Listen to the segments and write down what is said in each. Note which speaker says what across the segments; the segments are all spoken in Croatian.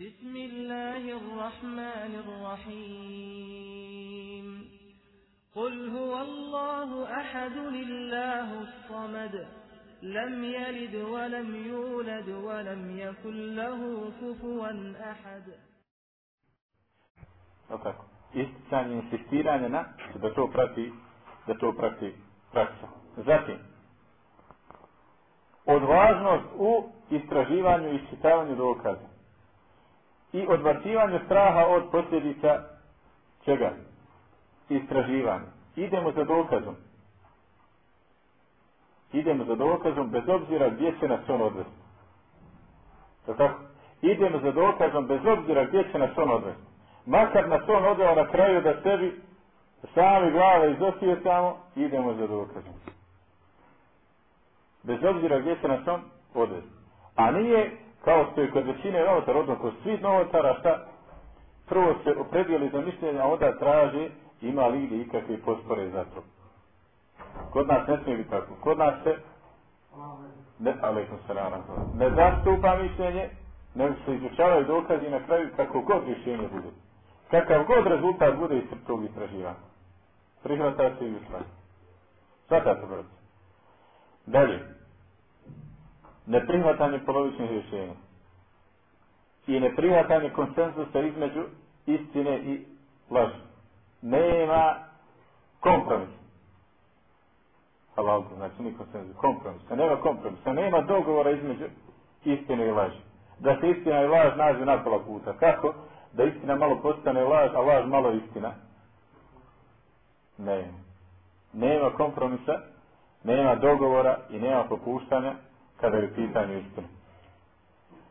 Speaker 1: بسم الله الرحمن الرحيم قل هو الله أحد الله الصمد لم يلد ولم يولد ولم يكن له كفوا أحد
Speaker 2: tako? Isticanje, insistiranje na da to prati, da to prati praksa. Zatim, odvažnost u istraživanju i iščitavanju dokaza. I odbacivanju straha od posljedica čega? Istraživanja. Idemo za dokazom. Idemo za dokazom bez obzira gdje će nas on odvesti. Tako? Idemo za dokazom bez obzira gdje će nas on odvesti. Makar nas on odveo na kraju da sebi sami glave izosijecamo, idemo za dokazom. Bez obzira gdje će nas on odvesti. A nije kao što je kod većine novotara, odnosno kod svih novotara, šta? Prvo se opredijeli za mišljenje, a onda traži ima li ili ikakve pospore za to. Kod nas ne smije biti tako. Kod nas se ne, ne zastupa mišljenje, nego se izučavaju dokazi na kraju kako god rješenje bude. Kakav god rezultat bude iz tog istraživanja. Prihvata se i usvaja. Svakako, brzo. Dalje. Neprihvatanje polovičnih rješenja. I neprihvatanje konsenzusa između istine i laži. Nema kompromisa. Halal, znači ni konsenzus, kompromisa. Nema kompromisa. Nema dogovora između istine i laži. Da se istina i laž nađu na pola puta. Kako? Da istina malo postane laž, a laž malo istina. Nema. Nema kompromisa, nema dogovora i nema popuštanja kada je u pitanju istina.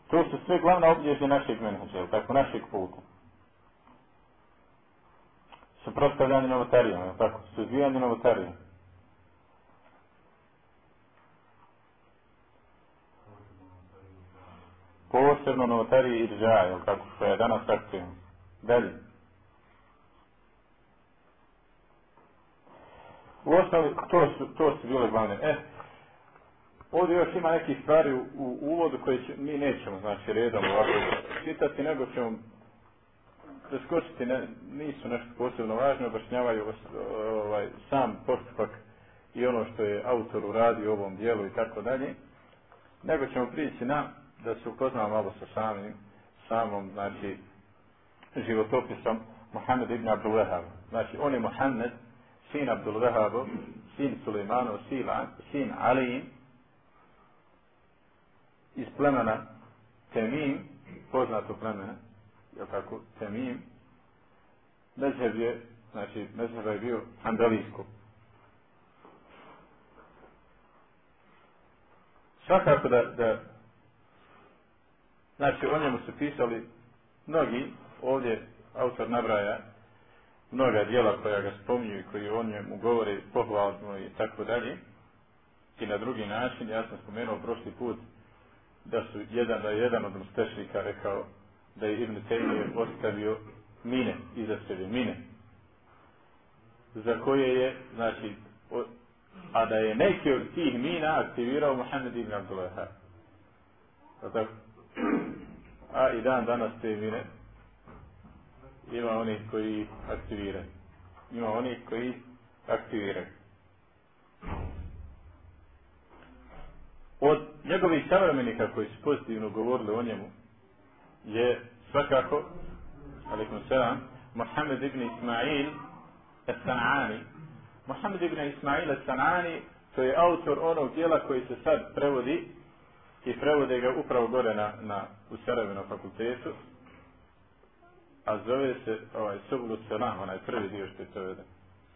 Speaker 2: To su sve glavna obilježja našeg menadžera, tako našeg puta. Suprostavljanje novotarijama, tako, suzbijanje novotarijama. Posebno novotarije i držaja, jel tako, što je danas aktivno. Dalje. U osnovi, to su, to su bile glavne. E, ovdje još ima nekih stvari u, u uvodu koje će, mi nećemo, znači, redom ovako čitati, nego ćemo preskočiti, ne, nisu nešto posebno važno, objašnjavaju ovaj, sam postupak i ono što je autor uradio u ovom dijelu i tako dalje, nego ćemo prići na da se upoznamo malo sa samim, samom, znači, životopisom Mohamed ibn Abdul Wahab. Znači, on je Mohamed, sin Abdul Wahabu, sin Suleimanov, sin Ali, iz plemena Temim, poznato plemena, je tako, Temim, mezheb je, znači, mezheb je bio Handalijsko. Svakako da, da Znači, o njemu su pisali mnogi, ovdje autor nabraja mnoga dijela koja ga spominju i koji o njemu govore pohvalno i tako dalje. I na drugi način, ja sam spomenuo prošli put da su jedan, da je jedan od mustešnika rekao da je Ibn Taymiye ostavio mine, iza sebe mine, za koje je, znači, o, a da je neki od tih mina aktivirao Muhammed ibn Abdullah. Tako? A i dan danas te mine ima onih koji aktiviraju. Ima onih koji aktiviraju. Od njegovih savremenika koji su pozitivno govorili o njemu je svakako alaikum selam Mohamed ibn Ismail Esanani Mohamed ibn Ismail Esanani to je autor onog dijela koji se sad prevodi i prevode ga upravo gore na, na, u Sarajevo fakultetu, a zove se ovaj, Subulu Selam, onaj prvi dio što je preveden.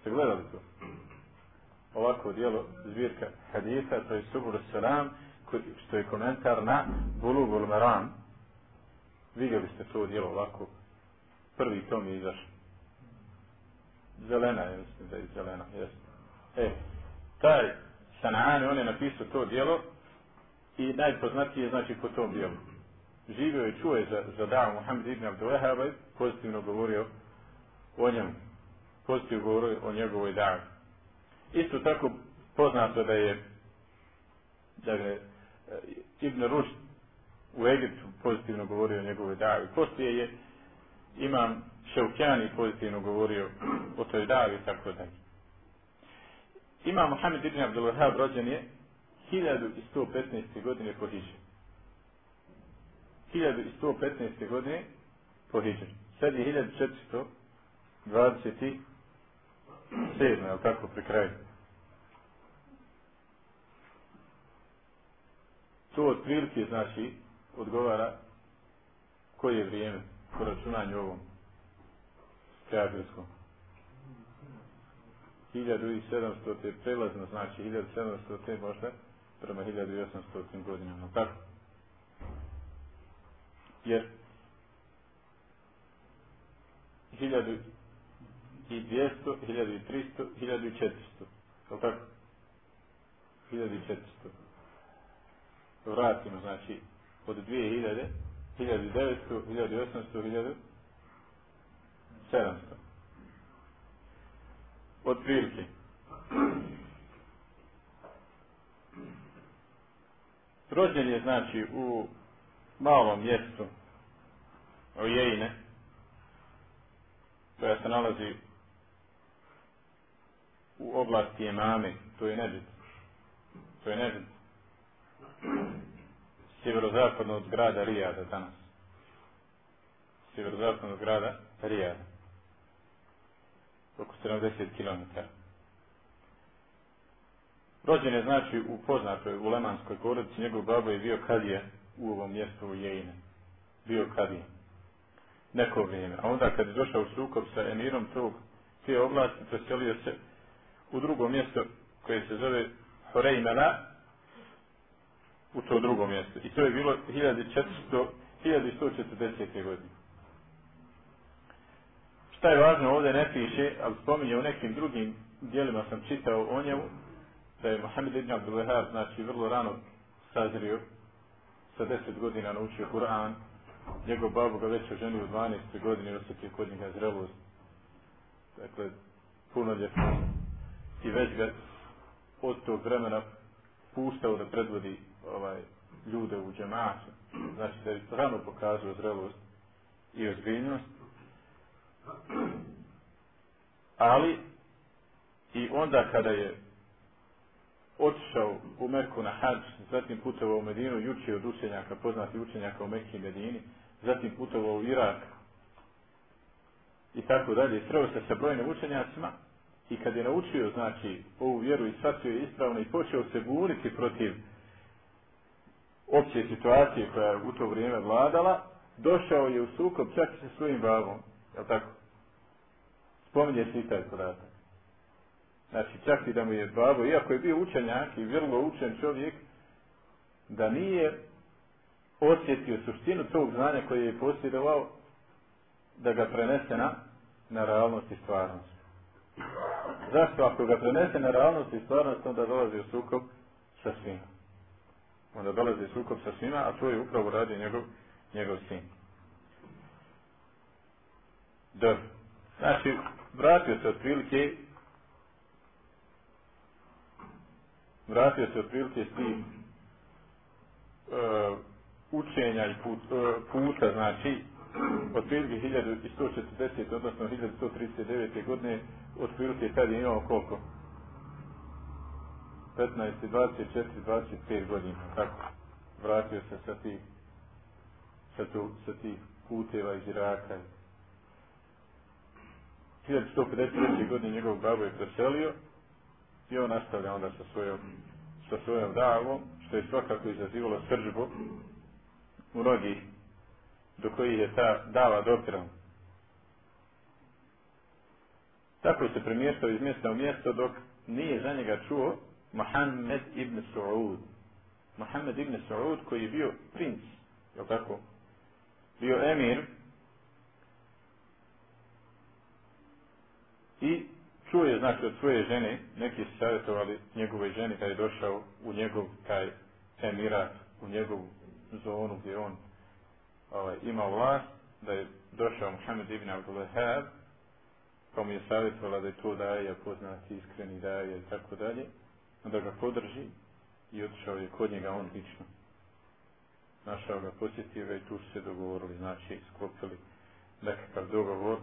Speaker 2: Ste gledali to? Ovako dijelo, zbirka hadisa, to je Subulu Selam, što je komentar na Bulugul Maram. Vidjeli ste to dijelo ovako. Prvi tom je izašao. Zelena je, mislim da je zelena, jeste. E, taj Sanani, on je napisao to dijelo, i najpoznatiji je znači po tom dijelu. Živio je čuje za, za davu Muhammed ibn Abdullahaba pozitivno govorio o njemu. Pozitivno govorio o njegovoj davi. Isto tako poznato da je da je Ibn Rušd u Egiptu pozitivno govorio o njegove davi. Poslije je imam Šeukjani pozitivno govorio o toj davi i tako dalje. Imam Mohamed ibn Abdul Wahab rođen je 1115. godine po Hiđu. 1115. godine po Hiđu. Sad je 1427. je tako pri kraju? To otprilike znači odgovara koje je vrijeme po računanju ovom kafirskom. 1700 te prelazno znači 1700 te možda prema 1800 godinama. Tako? Jer 1200, 1300, 1400. Je tako? 1400. Vratimo, znači, od 2000, 1900, 1800, 1700. Od. Rođen je, znači, u malom mjestu Ojejne, koja se nalazi u oblasti Emame, to je Nebit. To je Nebit. Sjeverozapadno od grada Rijada danas. Sjeverozapadno od grada Rijada. Oko 70 km. Rođen je znači u poznatoj u Lemanskoj porodici, njegov babo je bio kadija u ovom mjestu u Jejine. Bio kadija. Neko vrijeme. A onda kad je došao u sukob sa emirom tog te oblasti, preselio se u drugo mjesto koje se zove Horejmana u to drugo mjesto. I to je bilo 1400, 1140. godine. Šta je važno ovdje ne piše, ali spominje u nekim drugim dijelima sam čitao o njemu, da je Mohamed ibn Abdul znači vrlo rano sazrio, sa deset godina naučio Kur'an, njegov babu ga već oženio u 12. godini osjetio kod njega zrelost. Dakle, puno ljetno. I već ga od tog vremena puštao da predvodi ovaj, ljude u džematu. Znači da je rano pokazao zrelost i ozbiljnost. Ali i onda kada je otišao u Meku na hađ, zatim putovao u Medinu učio od učenjaka, poznati učenjaka u Mekki i Medini, zatim putovao u Irak i tako dalje, sreo se sa brojnim učenjacima i kad je naučio, znači, ovu vjeru i shvatio je ispravno i počeo se buniti protiv opće situacije koja je u to vrijeme vladala, došao je u sukob čak i sa svojim babom, je tako? Spominje se i taj podatak. Znači, čak i da mu je babo, iako je bio učenjak i vrlo učen čovjek, da nije osjetio suštinu tog znanja koje je posjedovao, da ga prenese na, na realnost i stvarnost. Zašto? Ako ga prenese na realnost i stvarnost, onda dolazi u sukob sa svima. Onda dolazi u sukob sa svima, a to je upravo radi njegov, njegov sin. Dobro. Znači, vratio se otprilike vratio se otprilike s tim uh, učenja i put, uh, puta, znači, otprilike 1140, odnosno 1139. godine, otprilike kad je imao koliko? 15, 24, 25 godina, tako. Vratio se sa tih, sa, tu, sa tih puteva iz Iraka. 1153. godine njegov babo je preselio i on nastavlja onda sa svojom, sa svojom davom, što je svakako izazivalo sržbu mnogih do kojih je ta dava dopirala. Tako se premještao iz mjesta u mjesto dok nije za njega čuo Mohamed ibn Saud. Mohamed ibn Saud koji je bio princ, je tako? Bio emir i čuo je znači od svoje žene, neki su savjetovali njegove ženi kada je došao u njegov taj emirat, u njegovu zonu gdje on ovaj, imao vlast, da je došao Muhammed ibn Abdullah pa mu je savjetovala da je to daje, poznati iskreni daje i tako dalje, da ga podrži i otišao je kod njega on lično. našao ga, posjetio i tu se dogovorili, znači sklopili nekakav dogovor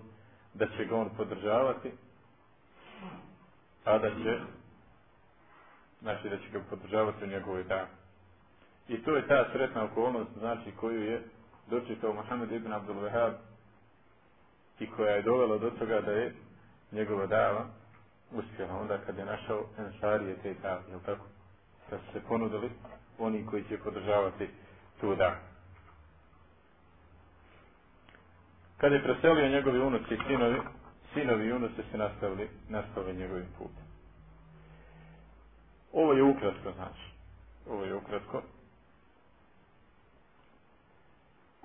Speaker 2: da će ga on podržavati, a da će znači da će ga podržavati u njegovoj dan. I to je ta sretna okolnost, znači koju je dočekao Mohamed ibn Abdul Wahab i koja je dovela do toga da je njegova dava uspjela. Onda kad je našao Ensarije te dave, jel tako? Kad su se ponudili oni koji će podržavati tu davu. Kad je preselio njegovi unuci i sinovi, sinovi i unuci se nastavili, nastavili njegovim putem. Ovo je ukratko, znači. Ovo je ukratko.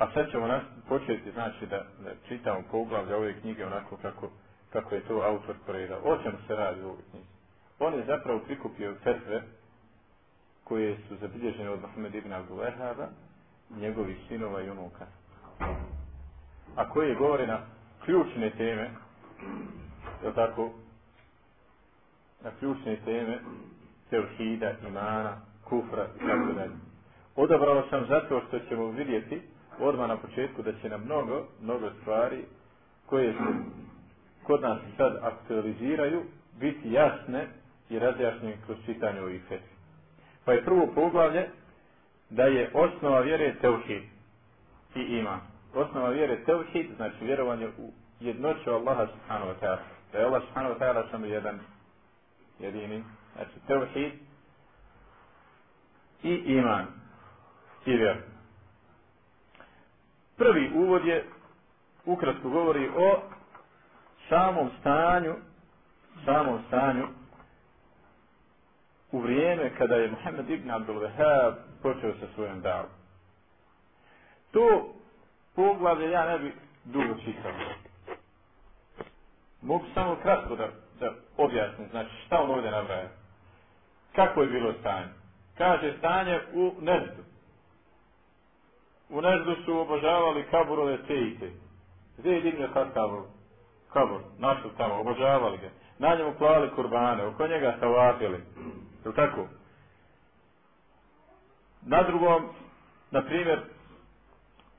Speaker 2: A sad ćemo nas, početi, znači, da, da čitamo poglavlje ove knjige onako kako, kako je to autor poredao. O čemu se radi u ovoj knjizi? On je zapravo prikupio fetve koje su zabilježene od Mohamed ibn Abdulehaba, njegovih sinova i unuka. A koje govore na ključne teme, je tako, na ključne teme tevhida, imana, kufra i tako dalje. Odabrao sam zato što ćemo vidjeti odmah na početku da će nam mnogo, mnogo stvari koje se kod nas sad aktualiziraju biti jasne i razjašnjene kroz čitanje ovih fetvi. Pa je prvo poglavlje da je osnova vjere tevhid i ima. Osnova vjere tevhid znači vjerovanje u jednoću Allaha subhanahu wa ta'ala. Da je Allah subhanahu wa ta'ala samo jedan jedini Znači, tevhid i iman i. Prvi uvod je, ukratko govori o samom stanju, samom stanju u vrijeme kada je Muhammed ibn Abdul Wahab počeo sa svojom davom. To poglavlje ja ne bi dugo čitao. Mogu samo kratko da, da objasnim, znači šta on ovdje nabraja. Kako je bilo stanje? Kaže stanje u Nezdu. U Nezdu su obožavali kaburove tejite. Gdje je divnje Hatabov kabur? Našli tamo, obožavali ga. Na njemu klali kurbane, oko njega stavapili. Je tako? Na drugom, na primjer,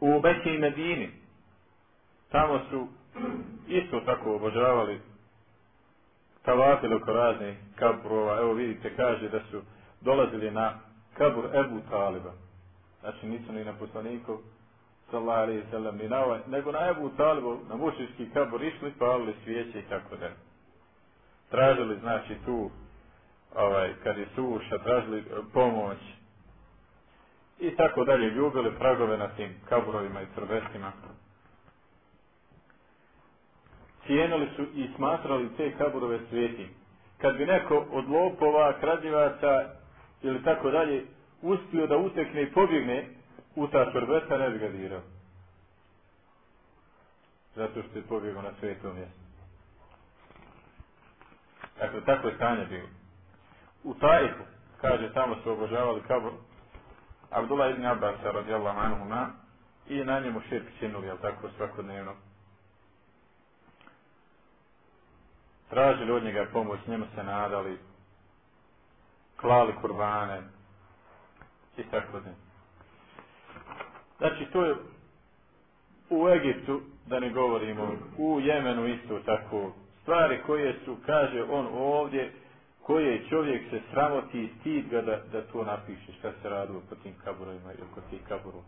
Speaker 2: u Beći i Medini, tamo su isto tako obožavali tavafili oko raznih kaburova. Evo vidite, kaže da su dolazili na kabur Ebu Taliba. Znači nisu ni na poslaniku sallallahu alaihi sallam ni na ovaj, nego na Ebu Talibu, na mušiški kabur išli, palili svijeće i tako da. Tražili, znači, tu, ovaj, kad je suša, tražili e, pomoć. I tako dalje, ljubili pragove na tim kaburovima i trbestima cijenili su i smatrali te kaburove sveti. Kad bi neko od lopova, kradljivaca ili tako dalje uspio da utekne i pobjegne u ta čorbeta, ne bi. Zato što je pobjegao na svetom mjestu. Dakle, tako je stanje bilo. U Tajifu, kaže, tamo su obožavali kabur Abdullah ibn Abbas radijallahu anhu i na njemu širk činuli, jel tako, svakodnevno. tražili od njega pomoć, njemu se nadali, klali kurbane i tako da. Znači, to je u Egiptu, da ne govorimo, u Jemenu isto tako, stvari koje su, kaže on ovdje, koje čovjek se sramoti i stid ga da, da to napiše, šta se radilo po tim kaburovima ili kod tih kaburova.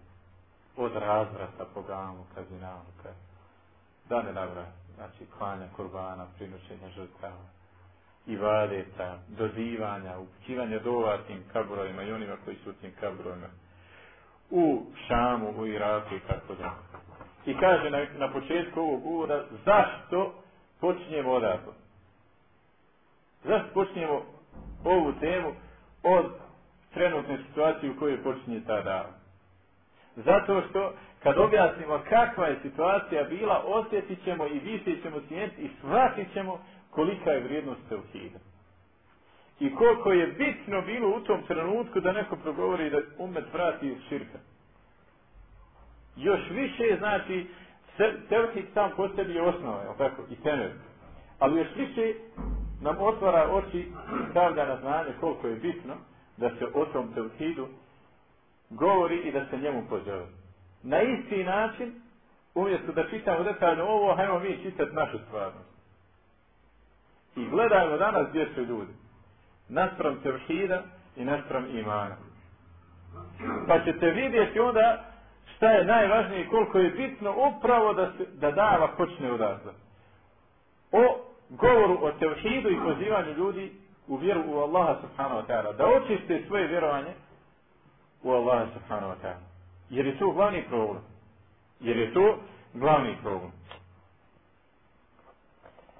Speaker 2: Od razvrata, pogamu, kazinalu, da ne navrati znači klanja kurbana, prinošenja žrtava, i vadeta, dozivanja, upućivanja dova tim kaburovima i onima koji su tim kaburovima. U Šamu, u Iraku i tako da. I kaže na, na početku ovog uvoda, zašto počinjemo odatle? Zašto počinjemo ovu temu od trenutne situacije u kojoj počinje ta dava? Zato što kad objasnimo kakva je situacija bila, osjetit ćemo i više ćemo cijeniti i shvatit ćemo kolika je vrijednost tevhida. I koliko je bitno bilo u tom trenutku da neko progovori da umet vrati iz širka. Još više znači tevhid sam po sebi je osnova, tako? I temelj. Ali još više nam otvara oči i stavlja na znanje koliko je bitno da se o tom tevhidu govori i da se njemu pozove. Na isti način, umjesto da čitamo detaljno ovo, hajmo mi čitati našu stvarnost. I gledajmo danas gdje su ljudi. Naspram tevhida i naspram imana. Pa ćete vidjeti onda šta je najvažnije i koliko je bitno upravo da, se, da dava počne odazdati. O govoru o tevhidu i pozivanju ljudi u vjeru u Allaha subhanahu wa ta'ala. Da očiste svoje vjerovanje u Allaha subhanahu wa ta'ala. Jer je to glavni problem. Jer je to glavni problem.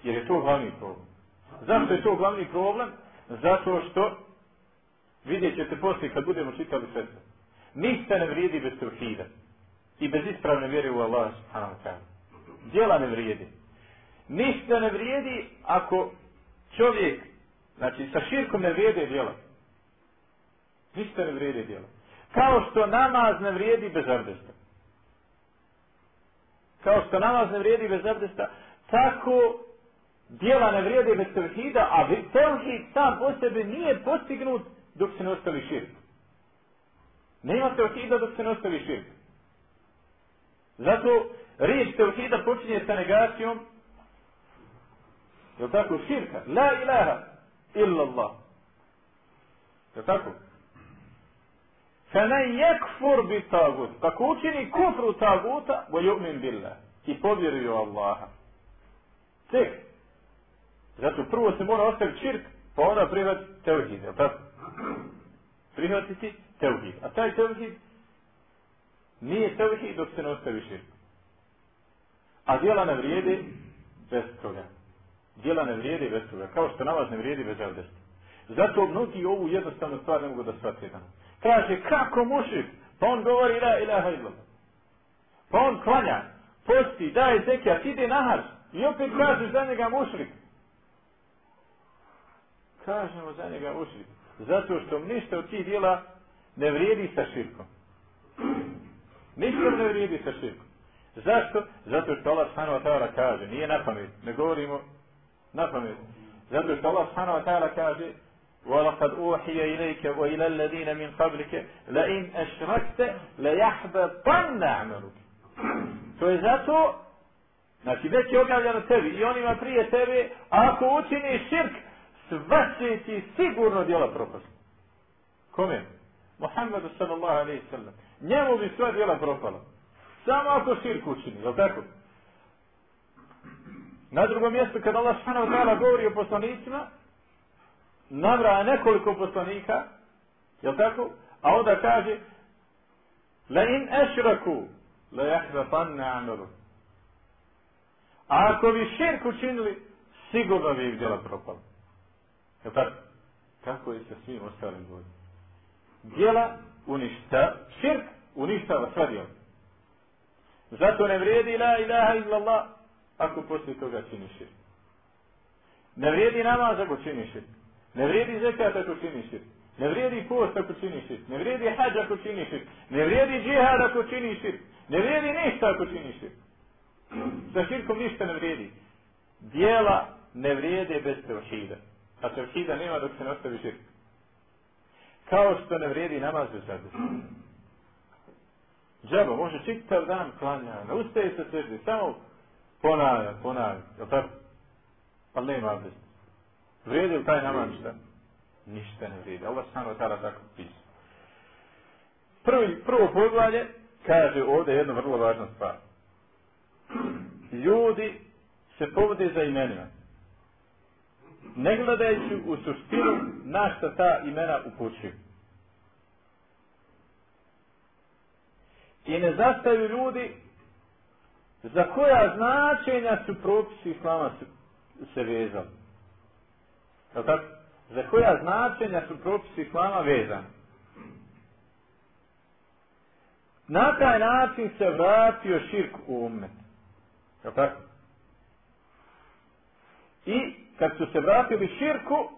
Speaker 2: Jer je to glavni problem. Zašto je to glavni problem? Zato što vidjet ćete poslije kad budemo čitali sve. Ništa ne vrijedi bez tevhida. I bez ispravne vjere u Allah subhanahu. Djela ne vrijedi. Ništa ne vrijedi ako čovjek, znači sa širkom ne vrijede djela. Ništa ne vrijedi djela. Kao što namaz ne vrijedi bez abdesta. Kao što namaz ne vrijedi bez abdesta, tako djela ne vrijede bez tevhida, a tevhid sam po sebi nije postignut dok se ne ostavi širk. Nema tevhida dok se ne ostavi širk. Zato riječ tevhida počinje sa negacijom Je tako? Širka. La ilaha illa Allah. Je tako? Fena yekfur bi tagut. Tako učini kufru taguta, bo yu'min billah. I povjeruje Allaha. Tek. Zato prvo se mora ostaviti širk, pa onda prihvatiti tevhid. Je tako? Prihvatiti tevhid. A taj tevhid nije tevhid dok se ne ostavi širk. A djela ne vrijede bez toga djela ne vrijedi bez toga, kao što namaz ne vrijedi bez abdesta. Zato mnogi ovu jednostavnu stvar ne mogu da shvate dan. Kaže, kako mušik? Pa on govori, la ilaha illallah. Pa on klanja, posti, daje zekijat, ide na hač. I opet kaže za njega mušrik Kažemo za njega mušrik. Zato što ništa od tih djela ne vrijedi sa širkom. Ništa ne vrijedi sa širkom. Zašto? Zato što Allah subhanahu wa ta'ala kaže, nije na pamet, ne govorimo na pamet. Zato što Allah subhanahu wa ta'ala kaže وَلَقَدْ أُوحِيَ إِلَيْكَ وَإِلَى الَّذِينَ مِنْ قَبْلِكَ لَإِنْ أَشْرَكْتَ لَيَحْبَطَنَّ عَمَلُكَ To je zato, znači već je objavljeno tebi i onima prije tebe, a ako učiniš širk, sva će ti sigurno djela propast. Kome? Muhammedu sallallahu alaihi sallam. Njemu bi sva djela propala. Samo ako širk učini, je tako? Na drugom mjestu kad Allah subhanahu ta'ala govori o poslanicima, nabraja nekoliko poslanika, je tako? A onda kaže, la in ešraku, la jahzafanna amalu. A ako bi širk učinili, sigurno bi ih djela propala. Je tako? Kako je sa svim ostalim ljudima? Djela uništa, širk uništava sva djela. Zato ne vrijedi la ilaha illallah, ako poslije toga čini širk. Ne vrijedi namaz ako čini širk. Ne vrijedi zekat ako čini širk. Ne vrijedi post ako čini širk. Ne vrijedi hađ ako čini širk. Ne vrijedi džihad ako čini širk. Ne vrijedi ništa ako čini širk. Sa širkom ništa ne vrijedi. Dijela ne vrijede bez tevhida. A tevhida nema dok se ne ostavi širk. Kao što ne vrijedi namaz bez. Džaba može čitav dan klanja, ne ustaje se seždi, samo ponavlja, ponavlja, jel tako? Ali nema abdest. Vrijedi li taj namaz šta? Ništa ne vrijedi. Allah stano tada tako pisa. Prvi, prvo poglavlje kaže ovdje jednu vrlo važnu stvar. Ljudi se povode za imenima. Ne gledajući u suštinu na šta ta imena upućuju. I ne zastaju ljudi za koja značenja su propisi islama se vezali. Za koja značenja su propisi islama vezani. Na taj način se vratio širk u umet. Tako? I kad su se vratili širku,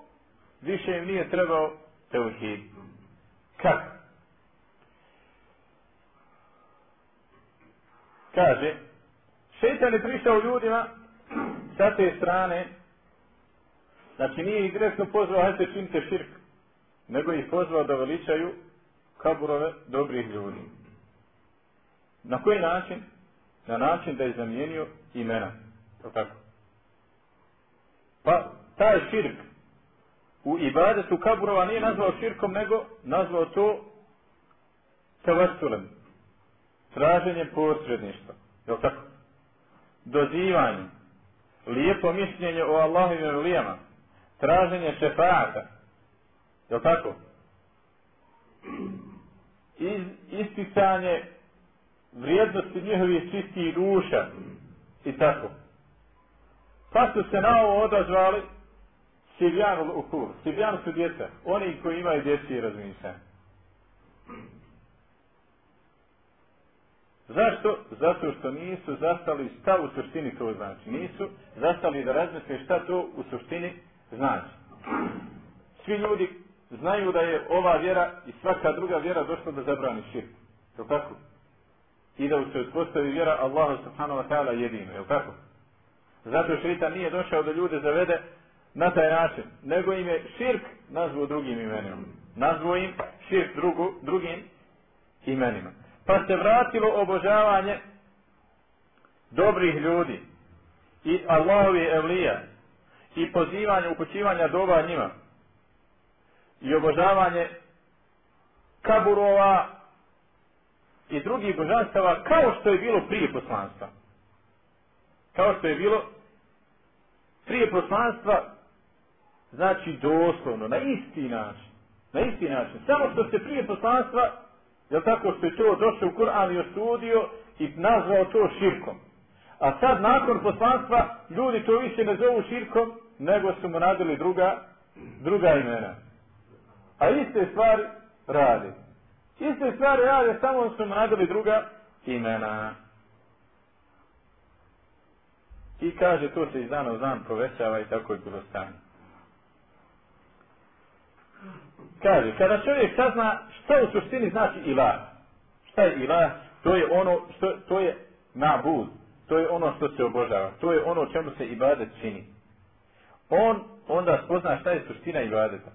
Speaker 2: više im nije trebao teuhid. Kako? Kaže, Šeitan je prišao ljudima sa te strane, znači nije ih direktno pozvao, hajte činite širk, nego ih pozvao da veličaju kaburove dobrih ljudi. Na koji način? Na način da je zamijenio imena. Je tako? Pa taj širk u ibadetu kaburova nije nazvao širkom, nego nazvao to tavastulem. Traženjem posredništva. Je tako? Dozivanje. Lijepo mišljenje o Allahovim lijama. Traženje šefata. Je tako? Iz, isticanje vrijednosti njihovih čistih duša. I tako. Pa su se na ovo odazvali Sivjanu ukur. Sivjanu su djeca. Oni koji imaju dječje razmišljanje. Zašto? Zato što nisu zastali šta u suštini to znači. Nisu zastali da razmisle šta to u suštini znači. Svi ljudi znaju da je ova vjera i svaka druga vjera došla da zabrani širk. Je tako? I da se uspostavi vjera Allaha subhanahu wa ta'ala jedino. Je tako? Zato šeitan nije došao da ljude zavede na taj način, nego im je širk nazvao drugim imenima. Nazvao im širk drugu, drugim imenima. Pa se vratilo obožavanje dobrih ljudi i Allahovi evlija i pozivanje upućivanja doba njima i obožavanje kaburova i drugih božanstava kao što je bilo prije poslanstva. Kao što je bilo prije poslanstva znači doslovno, na isti način. Na isti način. Samo što se prije poslanstva, jel tako što je to došao u Kur'an i osudio i nazvao to širkom. A sad nakon poslanstva ljudi to više ne zovu širkom, nego su mu nadali druga, druga imena. A iste stvari radi. Iste stvari rade, samo su mu nadali druga imena. I kaže, to se iz dana u dan povećava i tako je bilo stanje. Kaže, kada čovjek sazna što u suštini znači ilah. Šta je ilah? To je ono što, to je nabud. To je ono što se obožava. To je ono čemu se ibadet čini. On onda spozna šta je suština ibadeta.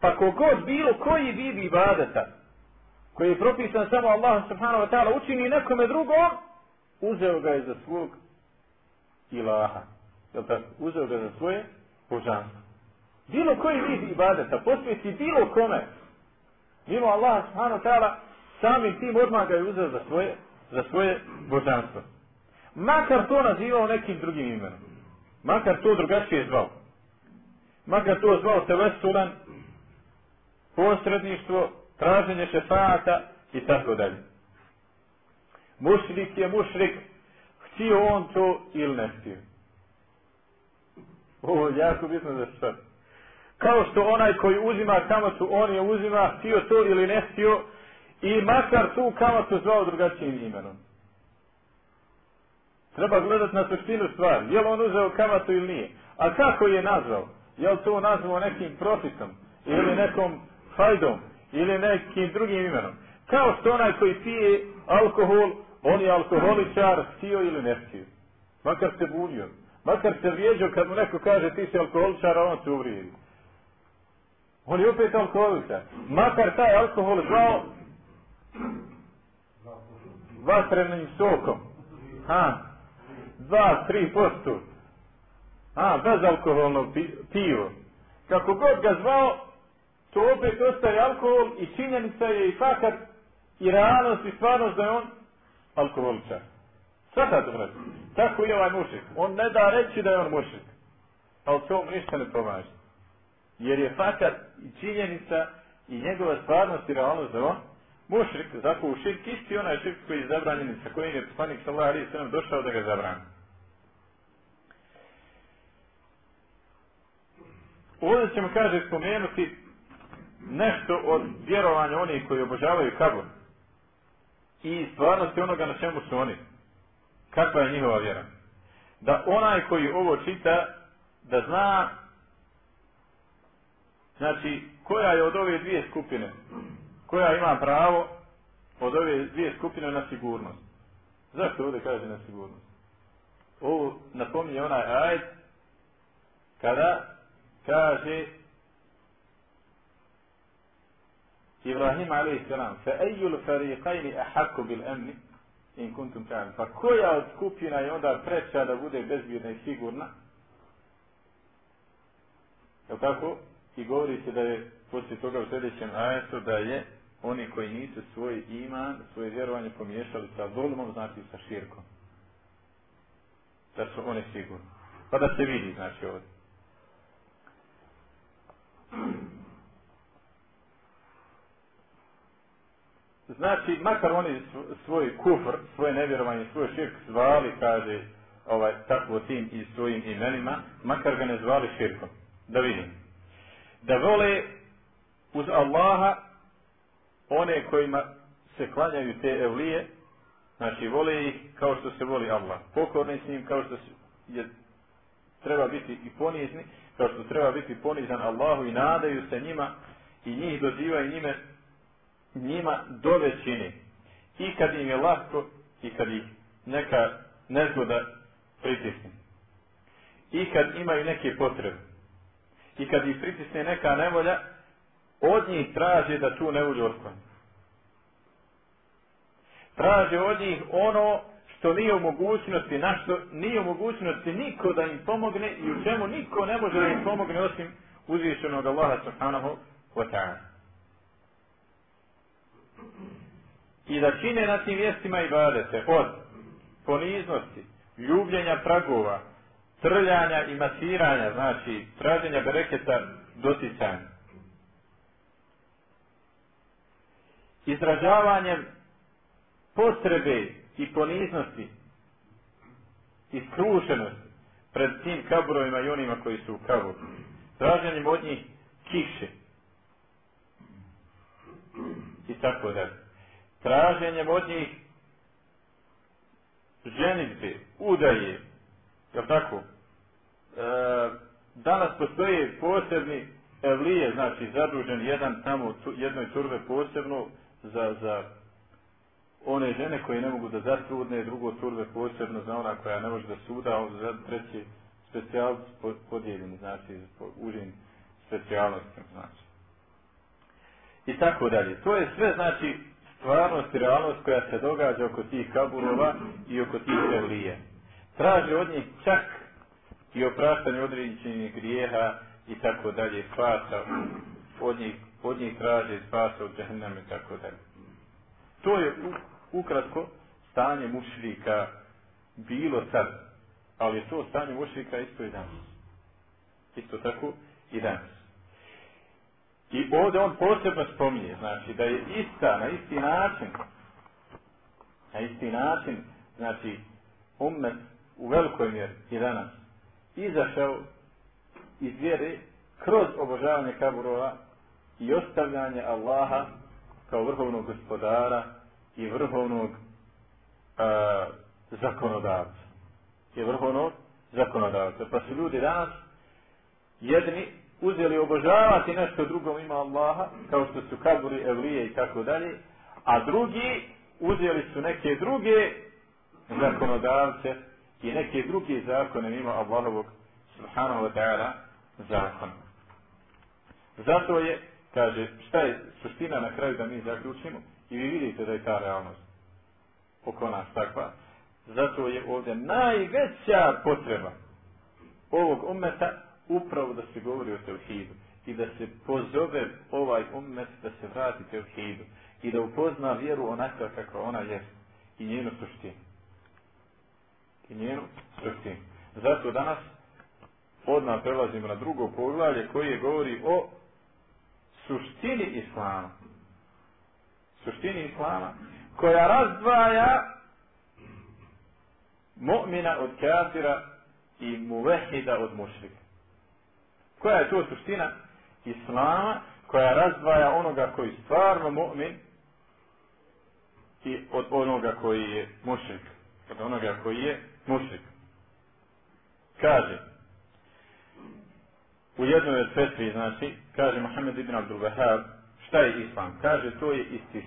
Speaker 2: Pa kogod bilo koji vid ibadeta, koji je propisan samo Allah subhanahu wa ta'ala učini nekome drugom, uzeo ga je za svog ilaha. Jel tako? Uzeo ga za svoje božanstvo. Bilo koji vid ibadeta, posvijeti bilo kome, mimo Allah subhanahu ta'ala, samim tim odmah ga je uzeo za svoje, za svoje božanstvo. Makar to nazivao nekim drugim imenom. Makar to drugačije zvao. Makar to zvao tevesulan, posredništvo, traženje šefata i tako dalje. Mušrik je mušrik, htio on to ili ne htio. Ovo je jako bitno za. Kao što onaj koji uzima kamatu, on je uzima, htio to ili ne htio, i makar tu kamatu zvao drugačijim imenom. Treba gledati na suštinu stvari. Je li on uzeo kamatu ili nije? A kako je nazvao? Je li to nazvao nekim profitom? Ili nekom fajdom? Ili nekim drugim imenom? Kao što onaj koji pije alkohol, on je alkoholičar, htio ili ne htio. Makar se bunio. Makar se vrijeđao kad mu neko kaže ti si alkoholičar, a on se uvrijedi. On je opet alkoholičar. Makar taj alkohol zvao vatrenim sokom. Ha, dva, tri posto. A, bezalkoholno pivo. Kako god ga zvao, to opet ostaje alkohol i činjenica je i fakat i realnost i stvarnost da je on alkoholičar. Svatate, brate. Tako i ovaj mušik. On ne da reći da je on mušik. Ali to mu ništa ne pomaže. Jer je fakat i činjenica i njegova stvarnost i realnost da on mušrik, zato u širk isti onaj širk koji je zabranjen sa kojim je poslanik sallallahu alaihi sallam došao da ga zabrani. Ovdje ćemo, kaže, spomenuti nešto od vjerovanja onih koji obožavaju kabur i stvarnosti onoga na čemu su oni. Kakva je njihova vjera? Da onaj koji ovo čita, da zna znači koja je od ove dvije skupine koja ima pravo od ove dvije skupine na sigurnost. Zašto ovdje kaže na sigurnost? Ovo napominje onaj ajd kada kaže Ibrahim ejul fariqajni ahaku bil emni, in kuntum ta'lam. Pa koja od skupina je onda preča da bude bezbjedna i sigurna? Je tako? I govori se da je poslije toga u sljedećem ajetu da je oni koji nisu svoj iman, svoje vjerovanje pomiješali sa dolmom, znači sa širkom. Da su oni sigurni. Pa da se vidi, znači ovdje. Znači, makar oni svoj kufr, svoje nevjerovanje, svoj širk zvali, kaže, ovaj, tako tim i svojim imenima, makar ga ne zvali širkom. Da vidim. Da vole uz Allaha one kojima se klanjaju te evlije, znači vole ih kao što se voli Allah. Pokorni s njim kao što se, je, treba biti i ponizni, kao što treba biti ponizan Allahu i nadaju se njima i njih dozivaju njime njima do većine. I kad im je lahko, i kad ih neka nezgoda pritisne. I kad imaju neke potrebe. I kad ih pritisne neka nevolja, od njih traže da tu nevolju otkloni. Traže od njih ono što nije u mogućnosti, na što nije u mogućnosti niko da im pomogne i u čemu niko ne može da im pomogne osim uzvišenog Allaha subhanahu wa ta'ala. I da čine na tim mjestima i badete od poniznosti, ljubljenja pragova, trljanja i masiranja, znači traženja bereketa doticanja. Izražavanjem potrebe i poniznosti i skrušenosti pred tim kaburovima i onima koji su u kaburu. Traženjem od njih kiše. I tako dalje traženjem od njih ženitbe, udaje, jel tako? E, danas postoje posebni evlije, znači zadužen jedan tamo jednoj turbe posebno za, za one žene koje ne mogu da zatrudne, drugo turbe posebno za ona koja ne može da suda, za treći specijal podijeljeni, znači užim specijalnostima, znači. I tako dalje. To je sve, znači, stvarnost i realnost koja se događa oko tih kaburova i oko tih evlije. Traže od njih čak i opraštanje određenih grijeha i tako dalje, spasa od njih, od njih traže spasa od džahnama i tako dalje. To je ukratko stanje mušrika bilo sad, ali to stanje mušrika isto i danas. Isto tako i danas. I ovdje on posebno spominje, znači da je ista, na isti način, na isti način, znači umet u velikoj mjeri i danas izašao iz vjere kroz obožavanje kaburova i ostavljanje Allaha kao vrhovnog gospodara i vrhovnog a, zakonodavca. I vrhovnog zakonodavca. Pa su ljudi danas jedni uzeli obožavati nešto drugo ima Allaha, kao što su kaburi, evlije i tako dalje, a drugi uzeli su neke druge zakonodavce i neke druge zakone mimo Allahovog subhanahu wa ta'ala zakona. Zato je, kaže, šta je suština na kraju da mi zaključimo i vi vidite da je ta realnost oko nas takva. Zato je ovdje najveća potreba ovog umeta upravo da se govori o tevhidu i da se pozove ovaj ummet da se vrati tevhidu i da upozna vjeru onaka kakva ona je i njenu suštinu. I njenu suštinu. Zato danas odmah prelazimo na drugo poglavlje koje govori o suštini Islama. Suštini Islama koja razdvaja mu'mina od kafira i muvehida od mušrika. Koja je to suština Islama koja razdvaja onoga koji stvarno mu'min i od onoga koji je mušrik. Od onoga koji je mušrik. Kaže, u jednoj od znači, kaže Mohamed ibn Abdul Wahab, šta je Islam? Kaže, to je isti.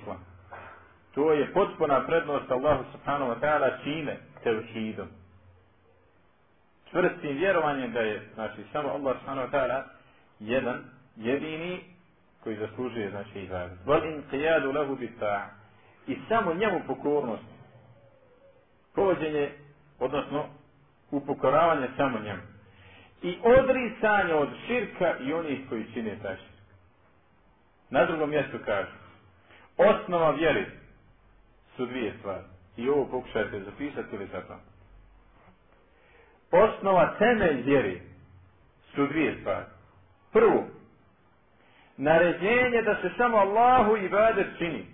Speaker 2: To je potpuna prednost Allahu subhanahu wa ta'ala čime? Tevhidom čvrstim vjerovanjem da je, znači, samo Allah subhanahu ta'ala jedan, jedini koji zaslužuje znači ibadet. Vol in lahu bi I samo njemu pokornost. Povođenje, odnosno upokoravanje samo njemu. I odricanje od širka i onih koji čine taj širk. Na drugom mjestu kaže, osnova vjeri su dvije stvari. I ovo pokušajte zapisati ili zapamati. Osnova temelj vjeri su dvije stvari. Prvo, naređenje da se samo Allahu i ibadet čini.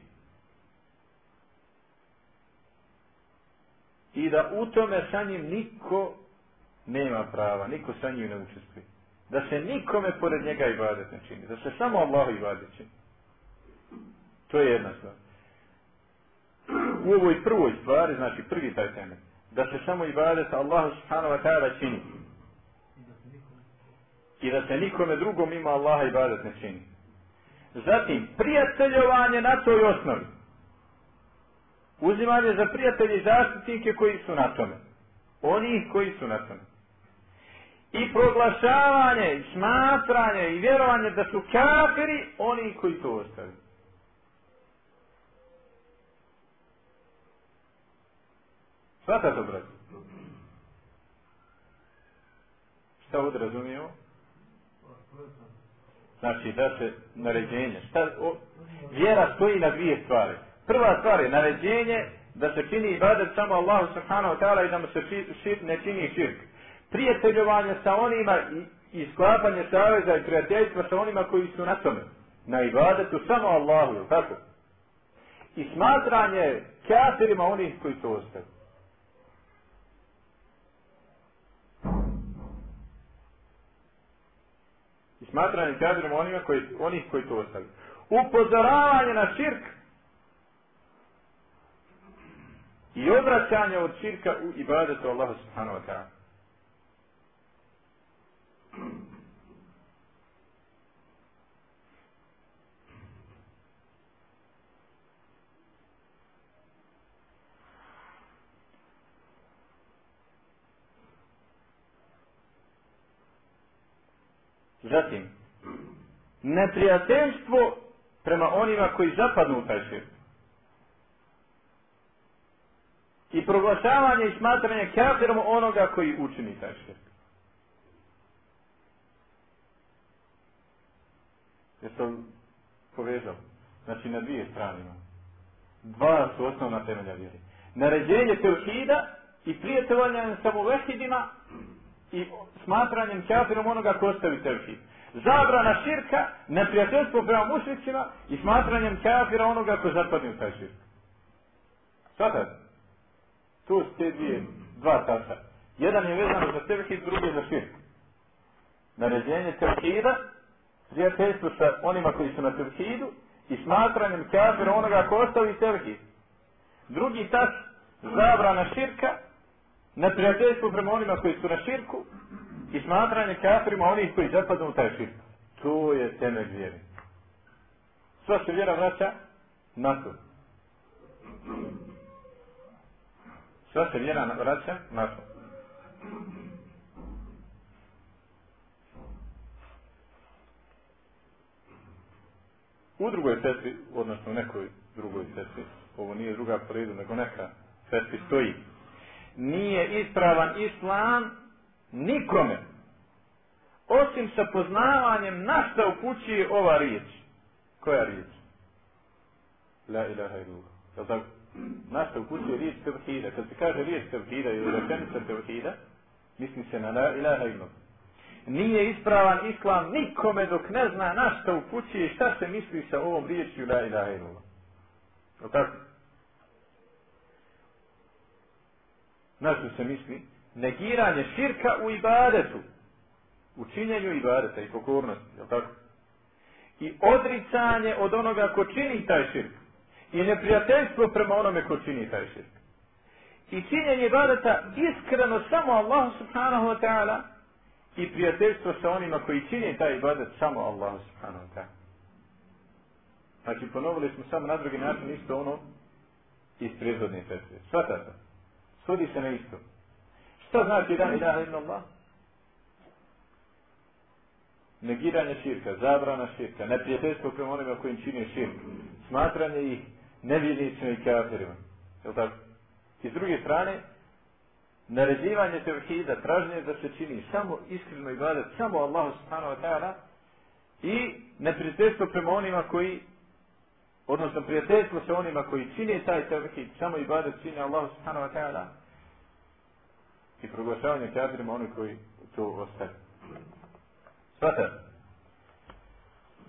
Speaker 2: I da u tome sa njim niko nema prava, niko sa njim ne učestvuje. Da se nikome pored njega ibadet ne čini. Da se samo Allahu ibadet čini. To je jedna stvar. U ovoj prvoj stvari, znači prvi taj temelj, da se samo ibadet Allahu subhanahu wa ta'ala čini. I da se nikome drugom ima Allaha ibadet ne čini. Zatim, prijateljovanje na toj osnovi. Uzimanje za prijatelje i zaštitnike koji su na tome. Oni koji su na tome. I proglašavanje, i smatranje, i vjerovanje da su kafiri oni koji to ostavili. Svata to, brati? Šta ovdje razumijemo? Znači da se naređenje. Šta, o, vjera stoji na dvije stvari. Prva stvar je naređenje da se čini ibadet samo Allahu subhanahu wa ta'ala i da mu se šir, ne čini širk. Prijateljovanje sa onima i, i sklapanje saveza i prijateljstva sa onima koji su na tome. Na ibadetu samo Allahu, tako? I smatranje kafirima onih koji to ostaju. Smatranje kafirom onima koji, onih koji to ostali. Upozoravanje na širk i odvraćanje od širka u ibadetu Allaha subhanahu wa ta'ala. Zatim, neprijateljstvo prema onima koji zapadnu u taj širk. I proglašavanje i smatranje kafirom onoga koji učini taj širk. Jeste povezao? Znači na dvije strane Dva su osnovna temelja vjeri. Naređenje teuhida i prijateljanje sa muvehidima i smatranjem kafirom onoga ko ostavi tevhid. Zabrana širka, neprijateljstvo prema mušlicima i smatranjem kafira onoga ko zapadne u taj širk. Svatate? Tu su te dvije, dva tasa. Jedan je vezano za tevhid, drugi je za širk. Naređenje tevhida, prijateljstvo sa onima koji su na tevhidu i smatranjem kafira onoga ko ostavi tevhid. Drugi tas, zabrana širka, neprijateljstvo prema onima koji su na širku i smatranje kafirima onih koji zapadnu u taj širk. To je temelj vjeri. Sva se vjera vraća na to. Sva se vjera vraća na to. U drugoj sestri, odnosno u nekoj drugoj sestri, ovo nije druga po nego neka sestri stoji nije ispravan islam nikome. Osim sa poznavanjem na šta upućuje ova riječ. Koja riječ? La ilaha illallah. Jel tako? Na šta upućuje riječ tevhida. Kad se kaže riječ tevhida ili rečenica tevhida, misli se na la ilaha illallah. Nije ispravan islam nikome dok ne zna na šta upućuje šta se misli sa ovom riječju la ilaha illallah. Tako? Na što se misli, negiranje širka u ibadetu, u činjenju ibadeta i pokornosti, je tako? I odricanje od onoga ko čini taj širk. I neprijateljstvo prema onome ko čini taj širk. I činjenje ibadeta iskreno samo Allah subhanahu wa ta'ala i prijateljstvo sa onima koji čini taj ibadet samo Allah subhanahu wa ta'ala. Znači ponovili smo samo na drugi način isto ono iz prethodne sestre. Svodi se na isto. Što znači la ilaha illallah? negiranje širka, zabrana širka, neprijateljstvo prema onima kojim čini širk, smatranje ih nevjednicima i kafirima. Je tako? I s druge strane, naređivanje tevhida, traženje da se čini samo iskreno i vladat, samo Allahu subhanahu wa ta'ala i neprijateljstvo prema onima koji odnosno prijateljstvo sa onima koji čine taj tevhid, samo i vladat čini Allahu subhanahu wa ta'ala i proglašavanje kafirima oni koji to ostaju. Svata.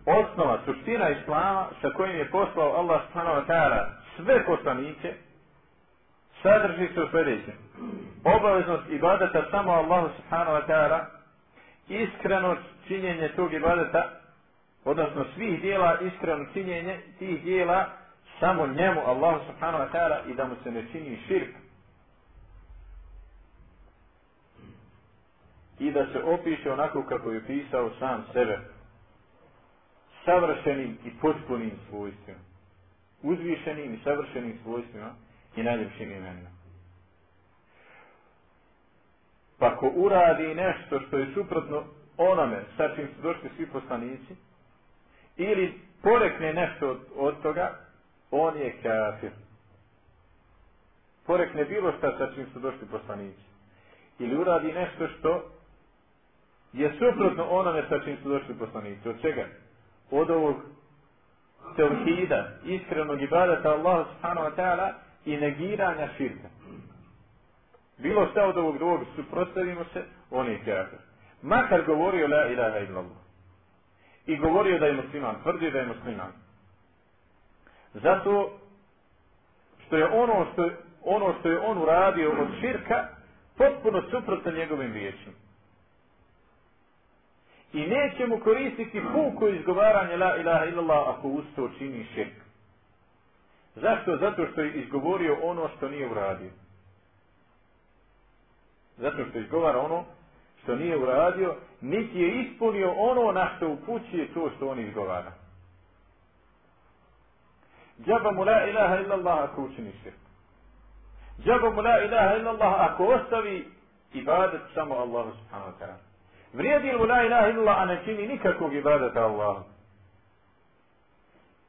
Speaker 2: Osnova, suština Islama sa kojim je poslao Allah subhanahu wa ta'ala sve poslanike sadrži se u sljedećem. Obaveznost ibadeta samo Allahu subhanahu wa ta'ala iskreno činjenje tog ibadeta odnosno svih dijela iskreno činjenje tih dijela samo njemu Allahu subhanahu wa ta'ala i da mu se ne čini širk. I da se opiše onako kako je pisao sam sebe savršenim i potpunim svojstvima uzvišenim i savršenim svojstvima i najljepšim imenima. Pa ko uradi nešto što je suprotno onome sa čim su došli svi poslanici ili porekne nešto od, od toga on je kafir porekne bilo šta sa čim su došli poslanici ili uradi nešto što je suprotno onome sa čim su došli poslanici. Od čega? Od ovog tevhida, iskrenog ibadata Allah subhanahu wa ta'ala i negiranja širka. Bilo šta od ovog drugog suprotstavimo se, on je kafir. Makar govorio la ilaha illallah. I govorio da je musliman, tvrdio da je musliman. Zato što je ono što, ono što je on uradio od širka potpuno suprotno njegovim riječima i neće mu koristiti puko izgovaranje la ilaha illallah ako usto čini širk. Zašto? Zato što je izgovorio ono što nije uradio. Zato što izgovara ono što nije uradio, niti je ispunio ono na što upućuje to što on izgovara. Džaba mu la ilaha illallah ako učini širk. Džaba mu la ilaha illallah ako ostavi ibadet samo Allahu subhanahu wa ta'ala. Vrijedi li la ilaha illallah, a ne čini nikakvog ibadeta Allahu?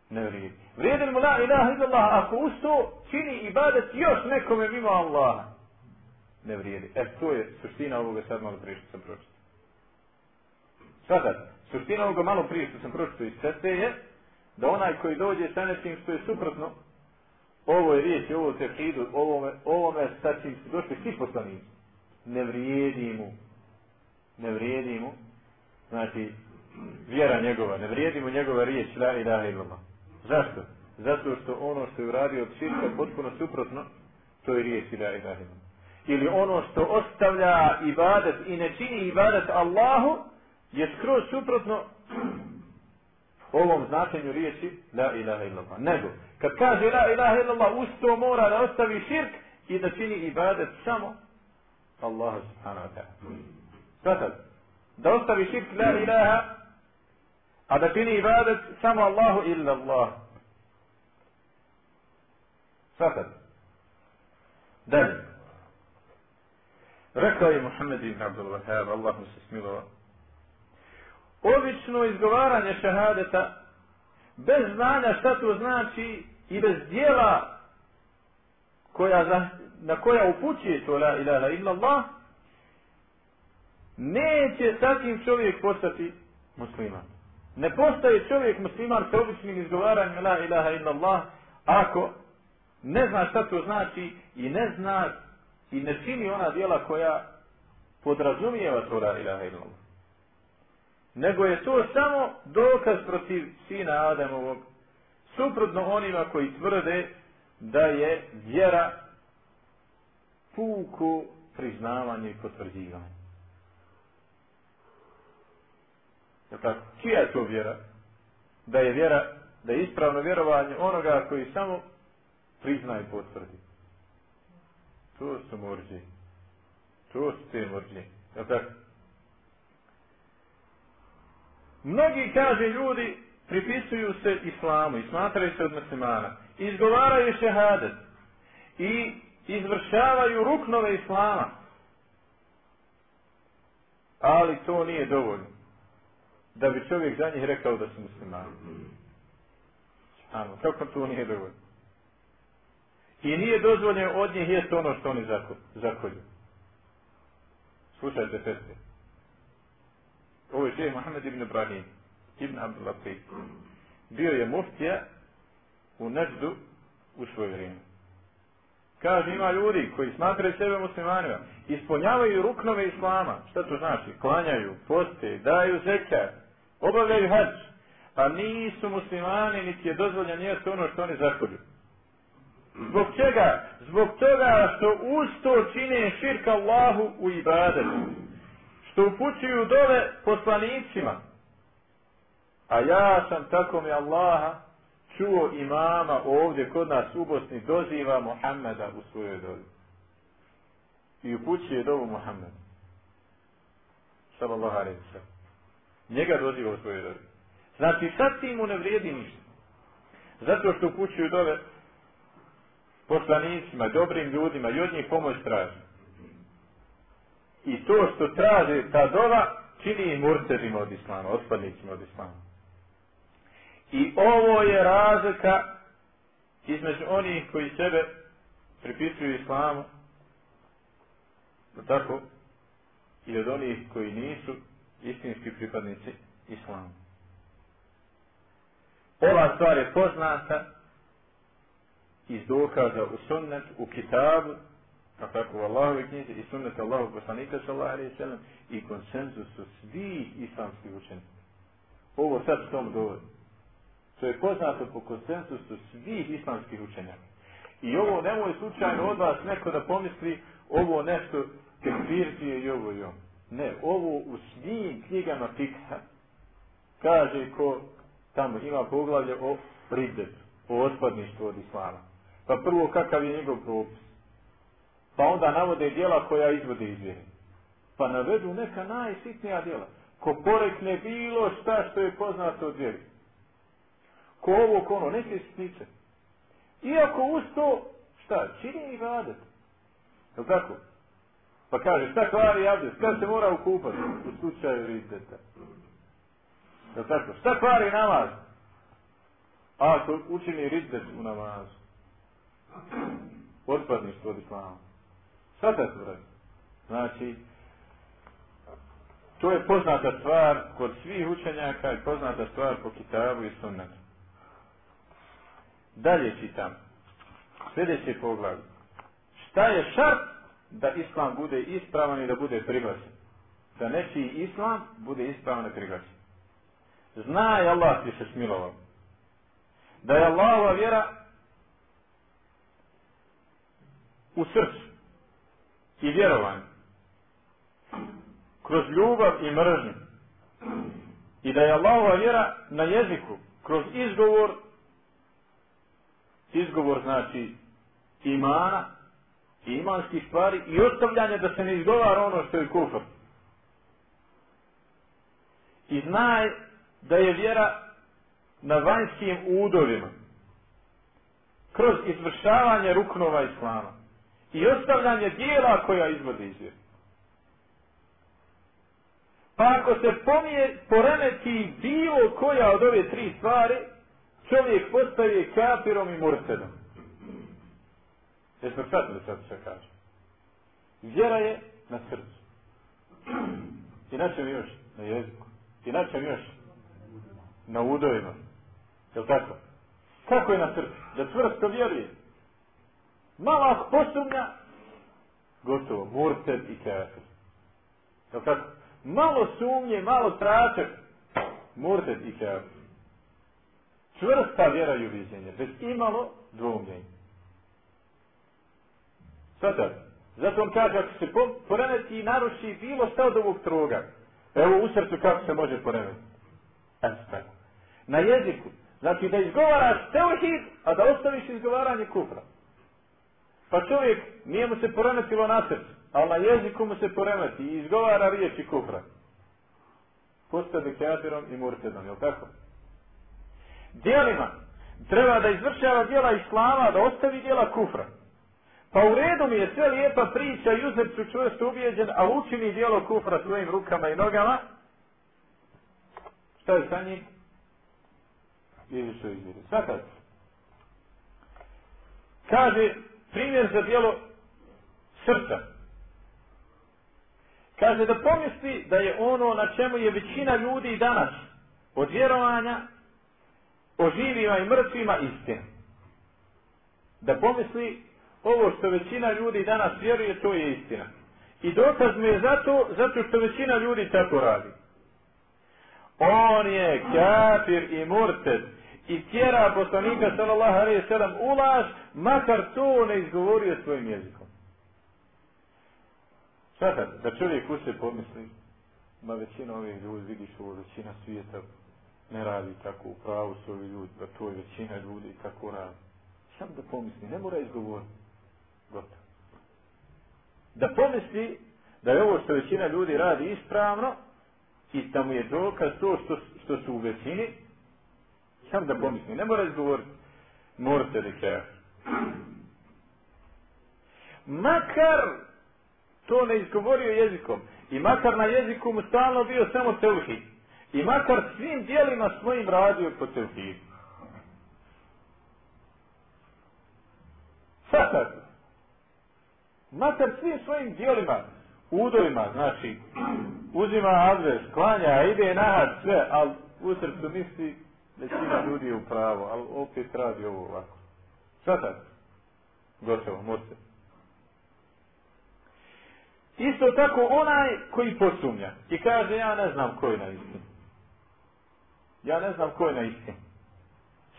Speaker 2: Ne vrijedi. Vrijedi li la ilaha illallah, ako usto čini ibadet još nekome mimo Allaha? Ne vrijedi. E, to je suština ovoga sad malo prije što sam. Sada, suština ovoga malo prije što sam pročitao iz sete je da onaj koji dođe sa nečim što je suprotno ovoj riječi, ovo tehidu, ovome, ovome sa čim su došli svi poslanici, ne vrijedi mu ne vrijedi mu, znači, vjera njegova, ne vrijedi mu njegova riječ, la ilaha illallah. Zašto? Zato što ono što je uradio od širka potpuno suprotno, to je riječ la ilaha illallah. Ili ono što ostavlja ibadet i ne čini ibadet Allahu, je skroz suprotno ovom značenju riječi la ilaha illallah. Nego, kad kaže la ilaha illallah, usto mora da ostavi širk i da čini ibadet samo Allah subhanahu wa ta'ala. Svatat. Da ostavi širk la ilaha, a da čini ibadet samo Allahu illa Allah. Svatat. Dalje. Rekao je Muhammed ibn Abdul Wahab, Allah mu se smilova. Obično izgovaranje šahadeta bez znanja šta to znači i bez dijela koja, na koja upućuje to la ilaha illa Allah, neće takim čovjek postati musliman. Ne postaje čovjek musliman sa običnim izgovaranjem la ilaha illallah ako ne zna šta to znači i ne zna i ne čini ona dijela koja podrazumijeva to la ilaha illallah. Nego je to samo dokaz protiv sina Adamovog suprotno onima koji tvrde da je vjera puku priznavanje i potvrđivanje. Je tako? Čija je to vjera? Da je vjera, da je ispravno vjerovanje onoga koji samo prizna i potvrdi. To su morđi. To su te morđi. Je tako? Mnogi, kaže ljudi, pripisuju se islamu i smatraju se od muslimana. Izgovaraju šehadet. I izvršavaju ruknove islama. Ali to nije dovoljno da bi čovjek za njih rekao da su muslimani. Ano, kako to nije dovoljno? I nije dozvoljeno od njih jest ono što oni zakolju. Slušajte sestri. Ovo je šeheh Mohamed ibn Ibrahim, ibn Abdullah Bio je muftija u Neždu u svoje vrijeme. Kaže, ima ljudi koji smatraju sebe muslimanima, ispunjavaju ruknove islama. Šta to znači? Klanjaju, poste, daju zekat, obavljaju hađ, a nisu muslimani, niti je dozvoljeno jesti ono što oni zakolju. Zbog čega? Zbog toga što uz to čine širk Allahu u ibadetu. Što upućuju dole poslanicima. A ja sam tako mi Allaha čuo imama ovdje kod nas u Bosni doziva Muhammeda u svojoj dobi. I upućuje dovu Muhammeda. Sallallahu alaihi Njega doziva u svojoj dobi. Znači sad ti mu ne vrijedi ništa. Zato što upućuju dove poslanicima, dobrim ljudima i od njih pomoć traži. I to što traže ta dova čini im murtedima od islama, otpadnicima od islama. I ovo je razlika između onih koji sebe pripisuju islamu, tako, i od onih koji nisu istinski pripadnici islamu. Ova stvar je poznata iz dokaza u sunnet, u kitabu, a tako u Allahovi knjizi i sunnet Allahu poslanika sallallahu alaihi sallam i konsenzusu svih islamskih učenika. Ovo sad s govori. To je poznato po konsensusu svih islamskih učenjaka. I ovo nemoj slučajno od vas neko da pomisli ovo nešto kefirtije i ovo i ovo. Ne, ovo u svim knjigama fikha kaže ko tamo ima poglavlje o riddetu, o otpadništvu od islama. Pa prvo kakav je njegov propis. Pa onda navode djela koja izvode iz. Pa navedu neka najsitnija djela. Ko porekne bilo šta što je poznato od vjeri. Ko ovo, ko ono, neke sitnice. Iako uz to, šta, čini i vadet. Jel tako? Pa kaže, šta kvari abdest, kad se mora ukupati u slučaju riddeta. Jel tako? Šta kvari namaz? A ako učini riddet u namazu. Otpadništvo od islama. Šta radi? Znači, to je poznata stvar kod svih učenjaka i poznata stvar po kitabu i sunnetu. Dalje čitam. Sljedeće poglavlje. Šta je šart da islam bude ispravan i da bude priglašen? Da nečiji islam bude ispravan i priglašen. Zna je Allah ti se smilovao. Da je Allahova vjera u srcu i vjerovanju. Kroz ljubav i mržnju. I da je Allahova vjera na jeziku, kroz izgovor, izgovor znači imana, imanskih stvari i ostavljanje da se ne izgovara ono što je kufr. I znaj da je vjera na vanjskim udovima, kroz izvršavanje ruknova islama i ostavljanje dijela koja izvode iz vjera. Pa ako se pomije, poremeti bilo koja od ove tri stvari, čovjek postaje kapirom i murtedom. Jesmo shvatili sad što kaže? Vjera je na srcu. I na čem još? Na jeziku. I na čem još? Na udovima. Jel tako? Kako je na srcu? Da čvrsto vjeruje. Malo posumnja, gotovo, murted i kafir. Jel tako? Malo sumnje, malo stračak, murted i kafir čvrsta vjera i uviđenje, bez imalo dvomljenja. Sada, zato on kaže, ako se poremeti i naruši bilo šta od ovog troga, evo u srcu kako se može poremeti. Eto tako. Na jeziku, znači da izgovaraš teohid, a da ostaviš izgovaranje kufra. Pa čovjek, nije mu se poremetilo na srcu, ali na jeziku mu se poremeti i izgovara riječi kufra. Postade kafirom i murtedom, jel tako? djelima treba da izvršava djela islama, da ostavi djela kufra. Pa u redu mi je sve lijepa priča i uzem čvrsto ubijeđen, a učini djelo kufra svojim rukama i nogama, Šta je sa njim? Izišao iz. Svakako. Kaže, primjer za dijelo srca. Kaže da pomisli da je ono na čemu je većina ljudi danas od vjerovanja o živima i mrtvima istina. Da pomisli ovo što većina ljudi danas vjeruje, to je istina. I dokaz mu je zato, zato što većina ljudi tako radi. On je kafir i murted i tjera poslanika sallallahu alaihi sallam ulaž, makar to ne izgovorio svojim jezikom. Sada, da čovjek u se pomisli, ma većina ovih ljudi, vidiš većina svijeta ne radi tako, u pravu su ovi ljudi, da to je većina ljudi kako radi. Sam da pomisli, ne mora izgovoriti. Gotovo. Da pomisli da je ovo što većina ljudi radi ispravno i da mu je dokaz to što, što su u većini, sam da pomisli, ne mora izgovoriti. Morate li Makar to ne izgovorio jezikom i makar na jeziku mu stalno bio samo teuhid i makar svim dijelima svojim radio po teuhidu. Sad makar svim svojim dijelima, udovima, znači, uzima adres, klanja, ide na sve, ali u srcu misli većina ljudi je u pravo, ali opet radi ovo ovako. Šta sad? Gotovo, možete. Isto tako onaj koji posumnja i kaže ja ne znam ko je na istinu. Ja ne znam ko je na istinu.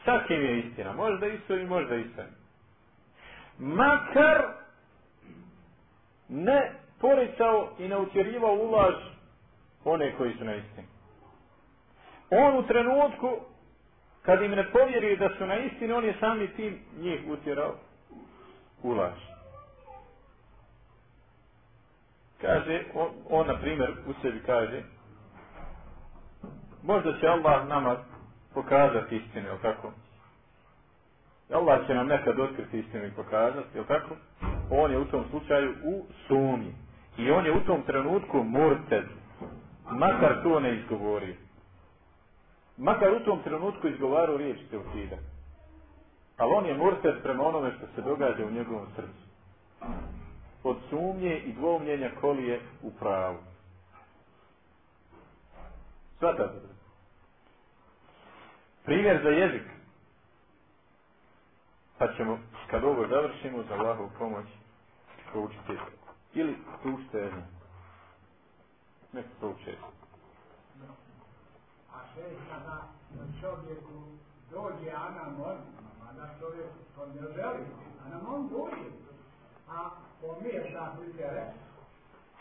Speaker 2: Sa kim je istina? Možda isto i možda isto. Makar ne poricao i ne utjerivao ulaž one koji su na istini. On u trenutku kad im ne povjeri da su na istini, on je sami tim njih utjerao ulaž. Kaže, on, on na primjer u sebi kaže, možda će Allah nama pokazati istinu, jel tako? Allah će nam nekad otkriti istinu i pokazati, jel tako? On je u tom slučaju u sumi. I on je u tom trenutku murted. Makar to ne izgovori. Makar u tom trenutku izgovarao riječ Teofida. Ali on je murted prema onome što se događa u njegovom srcu. Od sumnje i dvomljenja kolije u pravu. Svatate. Primjer za jezik. Pa ćemo, kad ovo završimo, za Allahovu pomoć, proučiti. Ili proučite jedno. Nek proučite.
Speaker 3: Sve kada čovjeku dođe anamon, a da čovjek to ne želi, anamon dođe, a pomiješa pritere,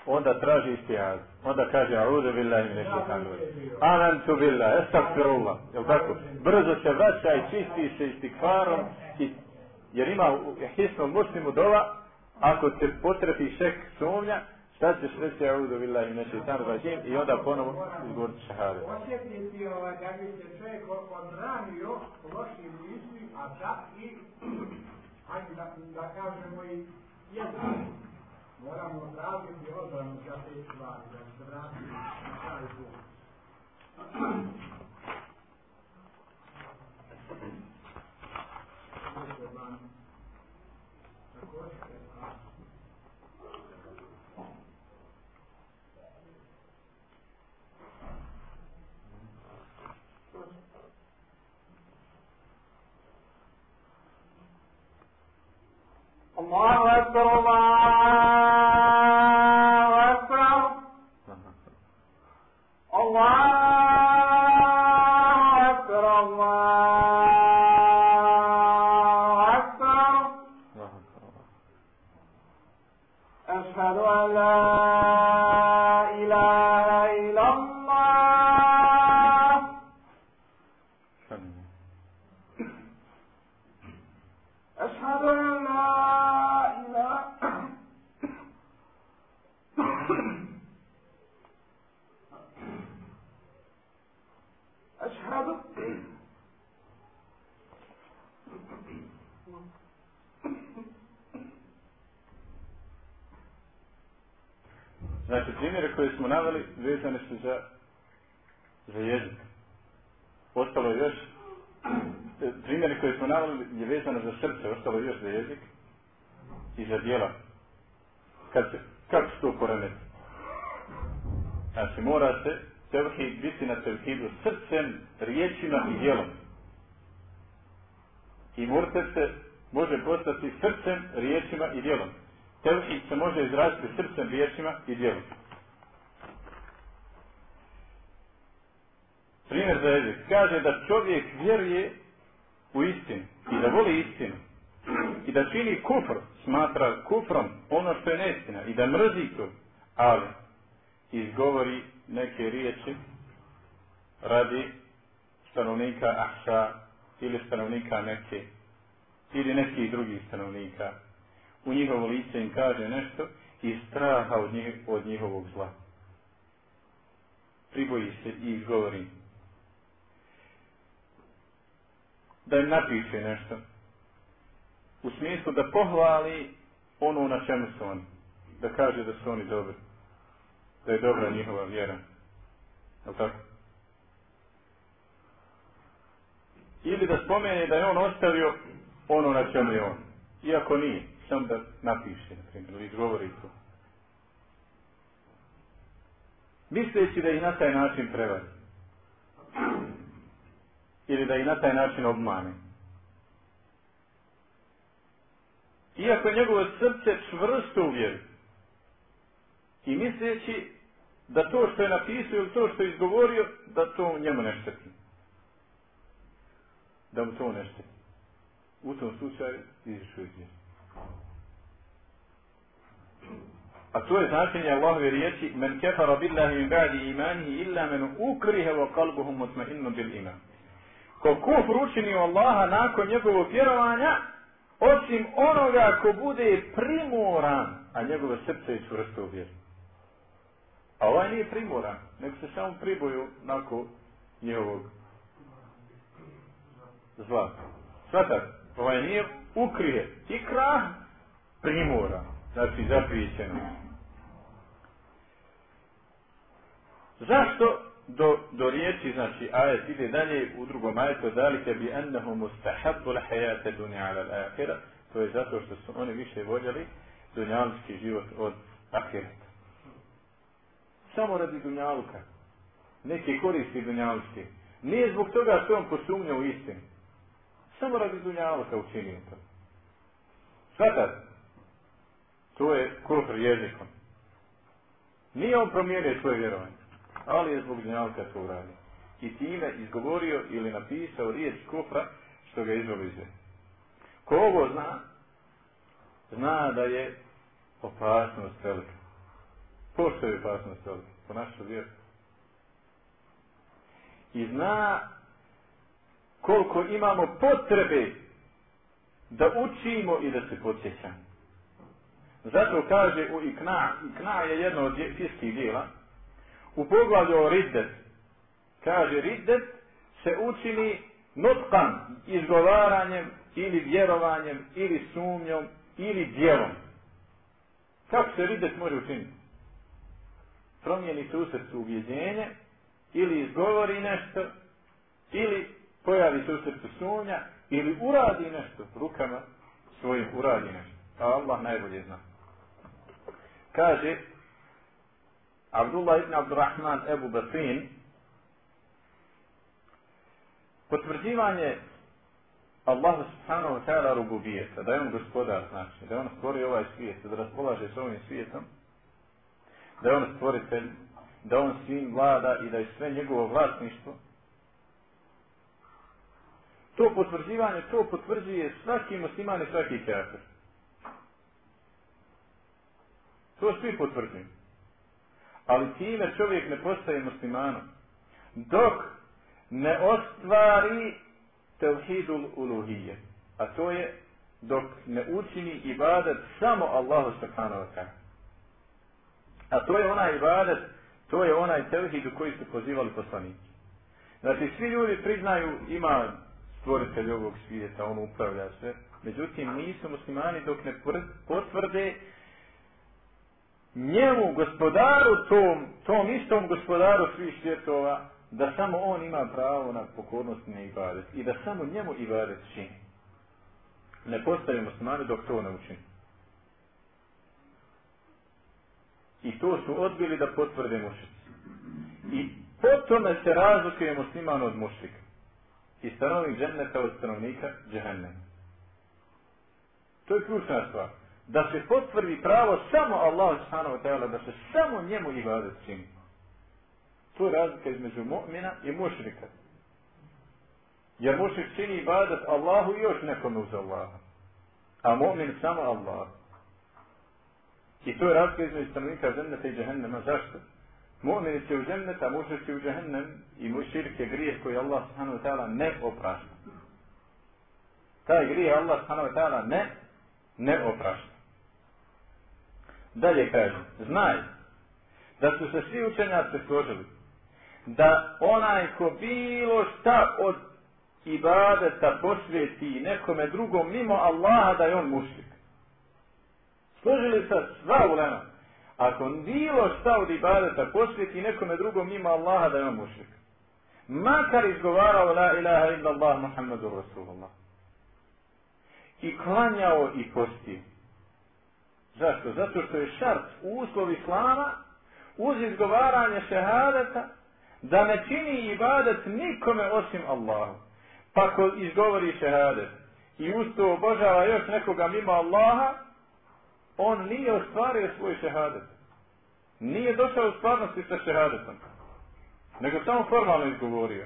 Speaker 2: onda traži istijaz. Onda kaže a'udhu billahi min shaitanir rajim. Amantu billahi, astaghfirullah. Jel tako? Brzo se vraća i čisti se istikfarom i jer ima u hisnom muslimu dova ako te potrefi šek sumnja šta ćeš reći a'udhu billahi min shaitanir rajim i onda ponovo izgovoriti šahade.
Speaker 3: Osjetiti ovaj, da bi se čovjek odbranio lošim misli, a da i, hajde da, da kažemo i jedno moramo tražiti odbranu za te stvari, da se vratimo na pravi put.
Speaker 1: الله أكبر الله
Speaker 2: riječima i djelom. Tevhid se može izraziti srcem, riječima i djelom. Primjer za jezik. Kaže da čovjek vjeruje u istinu i da voli istinu i da čini kufr, smatra kufrom ono što je neistina i da mrzi to, ali izgovori neke riječi radi stanovnika Ahsa ili stanovnika Mekke ili nekih drugih stanovnika. U njihovo lice im kaže nešto i straha od, njih, od njihovog zla. Priboji se i izgovori. Da im napiše nešto. U smislu da pohvali ono na čemu su oni. Da kaže da su oni dobri. Da je dobra njihova vjera. Je tako? Ili da spomene da je on ostavio ono na čemu je on. Iako nije, samo da napiše, na primjer, ili izgovori to. Misleći da ih na taj način prevari. Ili da ih na taj način obmane. Iako je njegovo srce čvrsto u. I misleći da to što je napisao ili to što je izgovorio, da to njemu ne šteti. Da mu to ne šteti. U tom slučaju izišu iz A to je značenje Allahove riječi Men kefara billahi min ba'di imanihi illa men ukrihe wa kalbuhum mutmainnu bil iman. Ko kufr učini Allaha nakon njegovog vjerovanja, osim onoga ko bude primoran, a njegove srce je čvrsto vjeru. A ovaj nije primoran, nego se samo priboju nakon njegovog zla. Svatak, ovaj nije ukrije i krah primora, znači zaprijećeno. Zašto do, do riječi, znači ajet ide dalje u drugom ajetu, dalike bi ennehu mustahabbu lahajate dunja ala l'ahira, to je zato što su oni više voljeli dunjalski život od ahireta. Samo radi dunjaluka. Neki koristi dunjalučke. Nije zbog toga što on posumnja u istinu. Samo radi dunjaluka učinio to. Svatat. To je kufr jezikom. Nije on promijenio svoje vjerovanje. Ali je zbog dunjaluka to uradio. I time izgovorio ili napisao riječ kufra što ga izvoli iz Ko ovo zna, zna da je opasnost velika. Postoji opasnost velika po našu vjeru. I zna koliko imamo potrebe da učimo i da se podsjećamo. Zato kaže u Ikna, Ikna je jedno od fiskih dijela, u poglavlju o Riddet, kaže Riddet se učini notkan izgovaranjem ili vjerovanjem ili sumnjom ili djelom. Kako se Riddet može učiniti? Promijeni se u srcu uvjeđenje ili izgovori nešto ili pojavi se u srcu ili uradi nešto rukama svojim uradi nešto. A Allah najbolje zna. Kaže Abdullah ibn Abdurrahman Ebu Basin potvrđivanje Allahu subhanahu wa ta'ala rububijeta, da je on gospodar, znači, da je on stvorio ovaj svijet, da raspolaže s ovim svijetom, da je on stvoritelj, da on svim vlada i da je sve njegovo vlasništvo, to potvrđivanje, to potvrđuje svaki musliman i svaki kafir. To svi potvrđuju. Ali time čovjek ne postaje muslimanom. Dok ne ostvari tevhidul uluhije. A to je dok ne učini ibadet samo Allahu subhanahu wa ta'ala. A to je onaj ibadet, to je onaj tevhid u koji su pozivali poslanici. Znači, svi ljudi priznaju ima stvoritelj ovog svijeta, on upravlja sve. Međutim, nisu muslimani dok ne potvrde njemu, gospodaru tom, tom istom gospodaru svih svjetova, da samo on ima pravo na pokornost i ibadet i da samo njemu ibadet čini. Ne postaju muslimani dok to ne učini. I to su odbili da potvrde mušici. I po tome se razlikuje musliman od mušlika. I stanovnik dženneta od stanovnika džehennema. To je ključna stvar. Da se potvrdi pravo samo Allah subhanahu ta'ala, da se samo njemu ibadet čini. To je razlika između mu'mina i mušrika. Jer mušrik čini ibadet Allahu i još nekome uz Allaha. A mu'min samo Allah. I to je razlika između stanovnika dženneta i džehennema. Zašto? Mu'min će u džennet, a mušrik će u džehennem i mušrik je grijeh koji Allah subhanahu wa ta'ala ne oprašta. Taj grijeh Allah subhanahu wa ta'ala ne, ne oprašta. Dalje kaže, znaj da su se svi učenjaci složili da onaj ko bilo šta od ibadeta posvijeti nekome drugom mimo Allaha da je on mušrik. Složili se sva ulema. Ako bilo šta od ibadeta posvijeti nekome drugom mimo Allaha da je on mušrik. Makar izgovarao la ilaha illa Allah Muhammadu Rasulullah. I klanjao i postio. Zašto? Zato što je šart uslov Islama uz izgovaranje šehadeta da ne čini ibadet nikome osim Allahu. Pa ko izgovori šehadet i usto obožava još nekoga mimo Allaha, on nije ostvario svoj šehadet. Nije došao u stvarnosti sa šehadetom. Nego samo formalno izgovorio.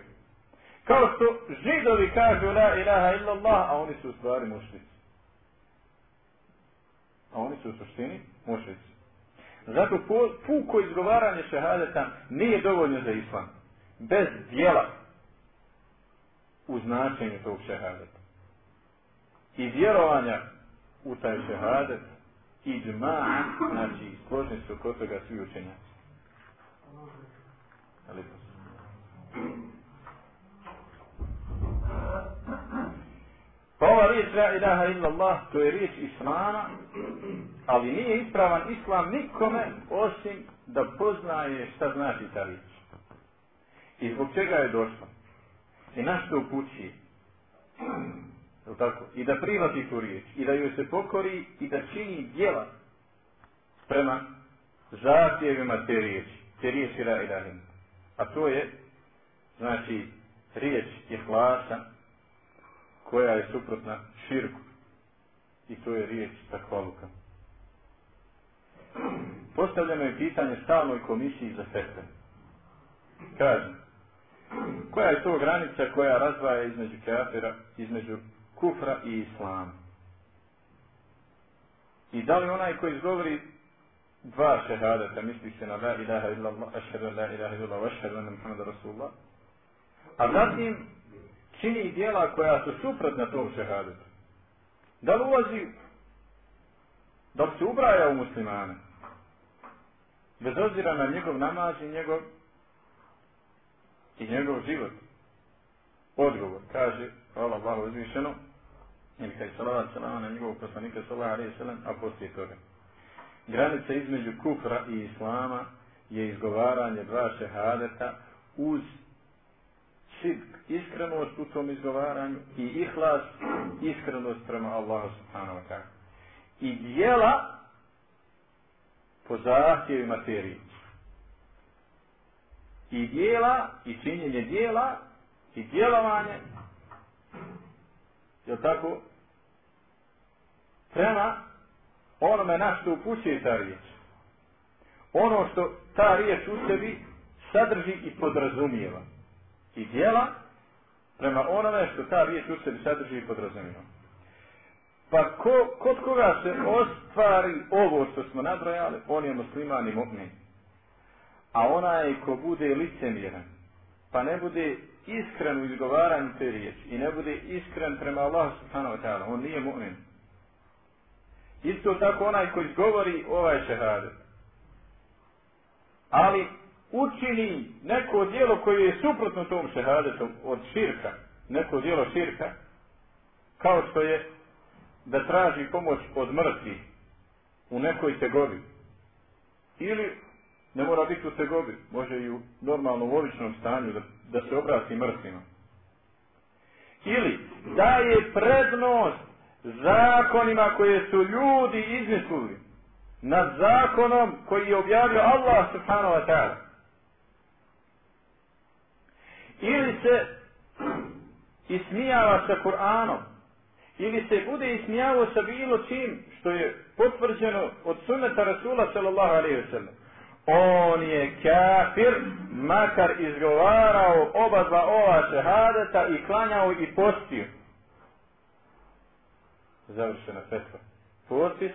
Speaker 2: Kao što židovi kažu la ilaha illallah, a oni su u stvari mušnici. A oni su u suštini mušnici. Zato puko izgovaranje šehadeta nije dovoljno za islam. Bez dijela u značenju tog šehadeta. I vjerovanja u taj šehadet i znači složni su kod toga svi učenjaci. Ali Pa ova riječ la ilaha illallah, to je riječ islama, ali nije ispravan islam nikome osim da poznaje šta znači ta riječ. I zbog čega je došla. I na što upući. Tako? I da privati tu riječ. I da joj se pokori i da čini djela prema zahtjevima te riječi. Te riječi la ilaha A to je, znači, riječ je hlasa koja je suprotna širku. I to je riječ takvaluka. Postavljeno je pitanje stalnoj komisiji za fetve. Kažem, koja je to granica koja razdvaja između kafira, između kufra i islama? I da li onaj koji izgovori dva šehadata, misli se na la ilaha illallah, ašhedu la ilaha illallah, ašhedu na Muhammadu Rasulullah, a zatim čini dijela koja su suprotna tom šehadetu. Da li ulazi, da se ubraja u muslimane, bez obzira na njegov namaz i njegov i njegov život. Odgovor kaže, hvala Allahu uzvišeno, ili kaj salavat salama na njegovog poslanika sallallahu alaihi sallam, a poslije toga. Granica između kufra i islama je izgovaranje dva šehadeta uz sidk, iskrenost u tom izgovaranju i ihlas, iskrenost prema Allahu subhanahu wa ta'ala. I dijela po zahtjevima te riječi i dijela i činjenje dijela i djelovanje je tako? Prema onome na što upućuje ta riječ. Ono što ta riječ u sebi sadrži i podrazumijeva. I dijela prema onome što ta riječ u sebi sadrži i podrazumijeva. Pa ko, kod koga se ostvari ovo što smo nabrojali on je musliman i mu'min. A onaj ko bude licemjeran, pa ne bude iskren u izgovaranju te riječi i ne bude iskren prema Allahu subhanahu wa ta'ala, on nije mu'min. Isto tako onaj ko izgovori ovaj šehadet. Ali učini neko dijelo koje je suprotno tom šehadetom od širka, neko dijelo širka, kao što je da traži pomoć od mrtvi u nekoj tegovi. Ili Ne mora biti u tegobi, može i u normalnom uličnom stanju da, da se obrati mrtvima. Ili daje prednost zakonima koje su ljudi izmislili nad zakonom koji je objavio Allah subhanahu wa ta'ala. Ili se ismijava sa Kur'anom, ili se bude ismijavao sa bilo čim što je potvrđeno od sunneta Rasula sallallahu alaihi wa sallam. On je kafir, makar izgovarao oba dva ova šehadeta i klanjao i postio. Završena fetva. Potpis,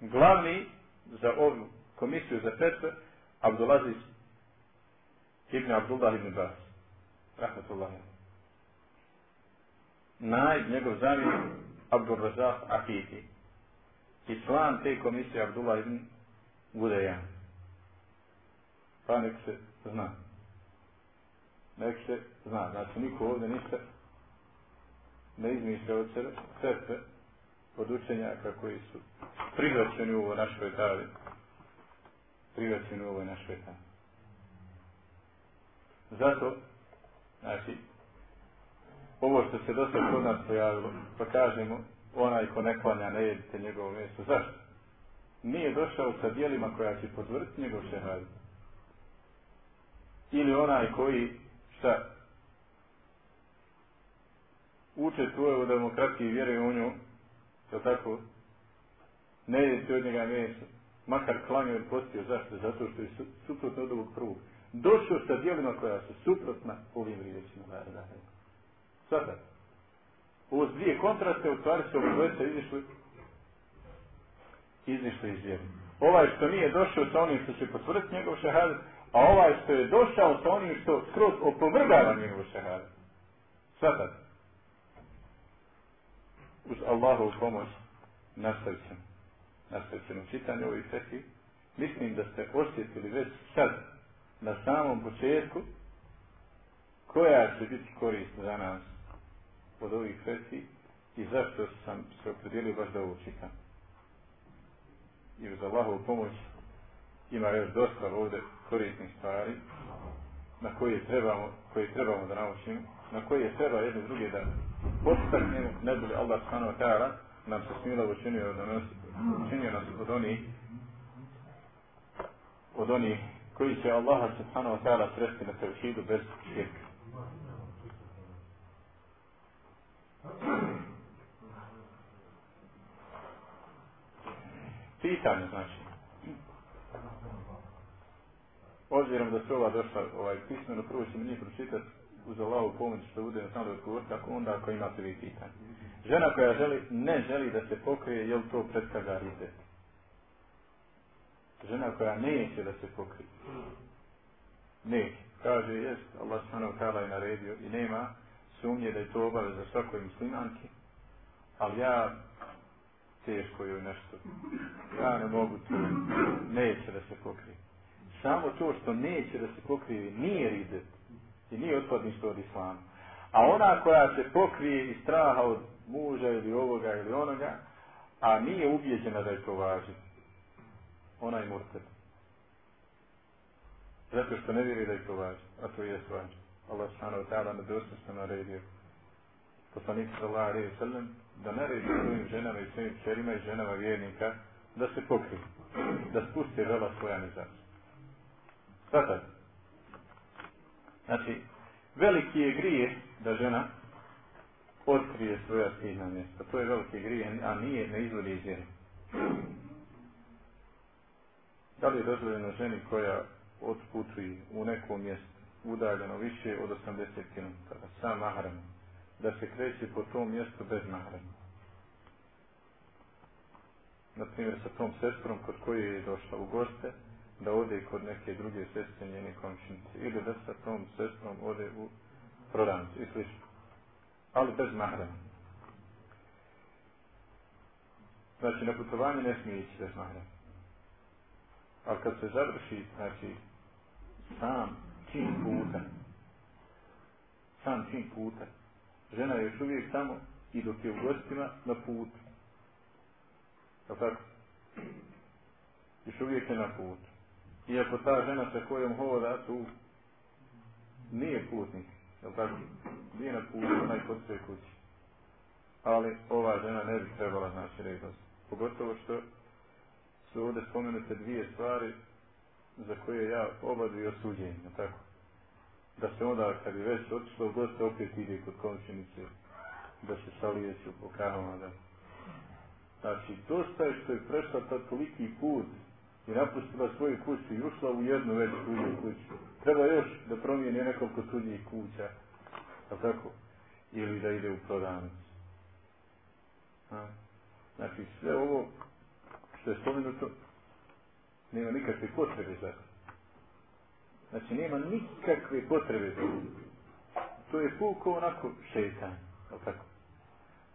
Speaker 2: glavni za ovu komisiju za fetve, Abdulaziz ibn Abdullah ibn Bas. Rahmatullahi. Naj, njegov zamjenik, Abdul Razak Afiti. I član te komisije Abdullah ibn Gudejan. Pa nek se zna. Nek se zna. Znači, niko ovdje ništa ne izmišlja od sebe, od učenjaka koji su prihvaćeni u ovoj našoj davi. Prihvaćeni u ovoj našoj davi. Zato, znači, ovo što se dosta kod nas pojavilo, pa kažemo, onaj ko ne klanja, ne jedite njegovo mjesto. Zašto? Nije došao sa dijelima koja će potvrditi njegov šehad. Ili onaj koji, šta, učestvuje u demokratiji i vjeruje u nju, je tako, ne jedite od njega mjesto, makar klanio i postio, zašto? Zato što je suprotno od ovog prvog. Došao sa dijelima koja su suprotna ovim riječima. Da, da, da. Sada, ovo dvije kontraste, u stvari su dvojca izišli, izišli iz vjeri. Ovaj što nije došao sa onim što će potvrditi njegov šehad, a ovaj što je došao sa onim što skroz opovrgava njegov šehad. Sada, uz Allahovu pomoć nastavit ćemo. Nastavit ćemo čitanje ovih feti. Mislim da ste osjetili već sad, na samom početku, koja će biti korist za nas od ovih feti i zašto sam se opredijelio baš da ovo čitam. I uz Allahovu pomoć ima još dosta ovdje korisnih stvari na koje trebamo, koje trebamo da naučimo, na koje treba jedne druge da postaknemo, ne bi Allah subhanahu wa ta'ala nam se smilo učinio da nas, učinio nas od onih od onih koji će Allaha subhanahu wa ta'ala sresti na tevhidu bez širka. Pitanje znači. Obzirom da se ova došla ovaj, pismeno, prvo ćemo njih pročitati uz Allahu pomoć što bude na samom odgovor, kako onda ako imate vi pitanje. Žena koja želi, ne želi da se pokrije, je li to predstavlja ridet? Žena koja neće da se pokrije. Neće. Kaže, jest, Allah ta'ala je naredio i nema sumnje da je to obave za svakoj muslimanki, ali ja teško joj nešto. Ja ne mogu to, neće da se pokrije. Samo to što neće da se pokrije nije ridet i nije otpadništvo od islama. A ona koja se pokrije iz straha od muža ili ovoga ili onoga, a nije ubijeđena da je to važi, ona je murted. Zato što ne vjeruje da je to važi, a to je važi. Allah subhanahu wa ta'ala na dosta naredio. Poslanik sallallahu alaihi sallam da naredi svojim ženama i svojim čerima i ženama vjernika da se pokriju, da spusti vela svoja nezavisnost. Sada, Znači, veliki je grije da žena otkrije svoja stidna mjesta. To je veliki grije, a nije ne izvodi iz. Da li je dozvoljeno ženi koja otputuje u nekom mjestu udaljeno više od 80 km sa mahranom, da se kreće po tom mjestu bez mahrama? Naprimjer, sa tom sestrom kod koje je došla u goste, da ode kod neke druge sestre njene komšinice ili da sa tom sestrom ode u prodavnicu i slično. Ali bez mahrama. Znači, na putovanje ne smije ići bez mahrama. Ali kad se završi, znači, sam čin puta, sam čin puta, žena je još uvijek tamo i dok je u gostima na putu. Je tako? Još uvijek je na putu Iako ta žena sa kojom hoda tu nije putnik, jel tako? Nije na putu, onaj kod sve kući. Ali ova žena ne bi trebala znači redost. Pogotovo što su ovdje spomenute dvije stvari za koje ja oba dvije jel tako? Da se onda, kad je već otišlo u opet ide kod komšinice, da se salijeću po kanama, da... Znači, dosta je što je prešla ta toliki put i napustila svoju kuću i ušla u jednu već tuđu kuću. Treba još da promijeni nekoliko tuđih kuća, a tako? Ili da ide u prodavnicu. Znači, sve ovo što je spomenuto, nema nikakve potrebe za to. Znači, nema nikakve potrebe za to. To je puko onako šetan, tako?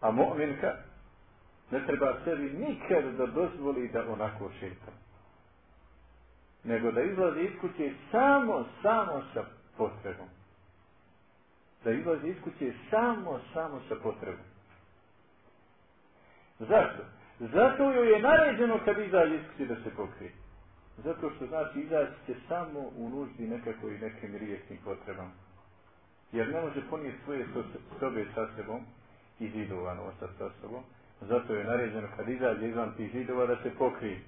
Speaker 2: A mu'minka ne treba sebi nikad da dozvoli da onako šeta. Nego da izlazi iz kuće samo, samo sa potrebom. Da izlazi iz kuće samo, samo sa potrebom. Zašto? Zato joj je naređeno kad izađe iz kuće da se pokrije. Zato što znači izaći će samo u nuždi nekakvoj nekim riječnim potrebama. Jer ne može ponijeti svoje sobe sa sebom i ostati sa sobom. Zato je naređeno kad izađe izvan tih zidova da se pokrije.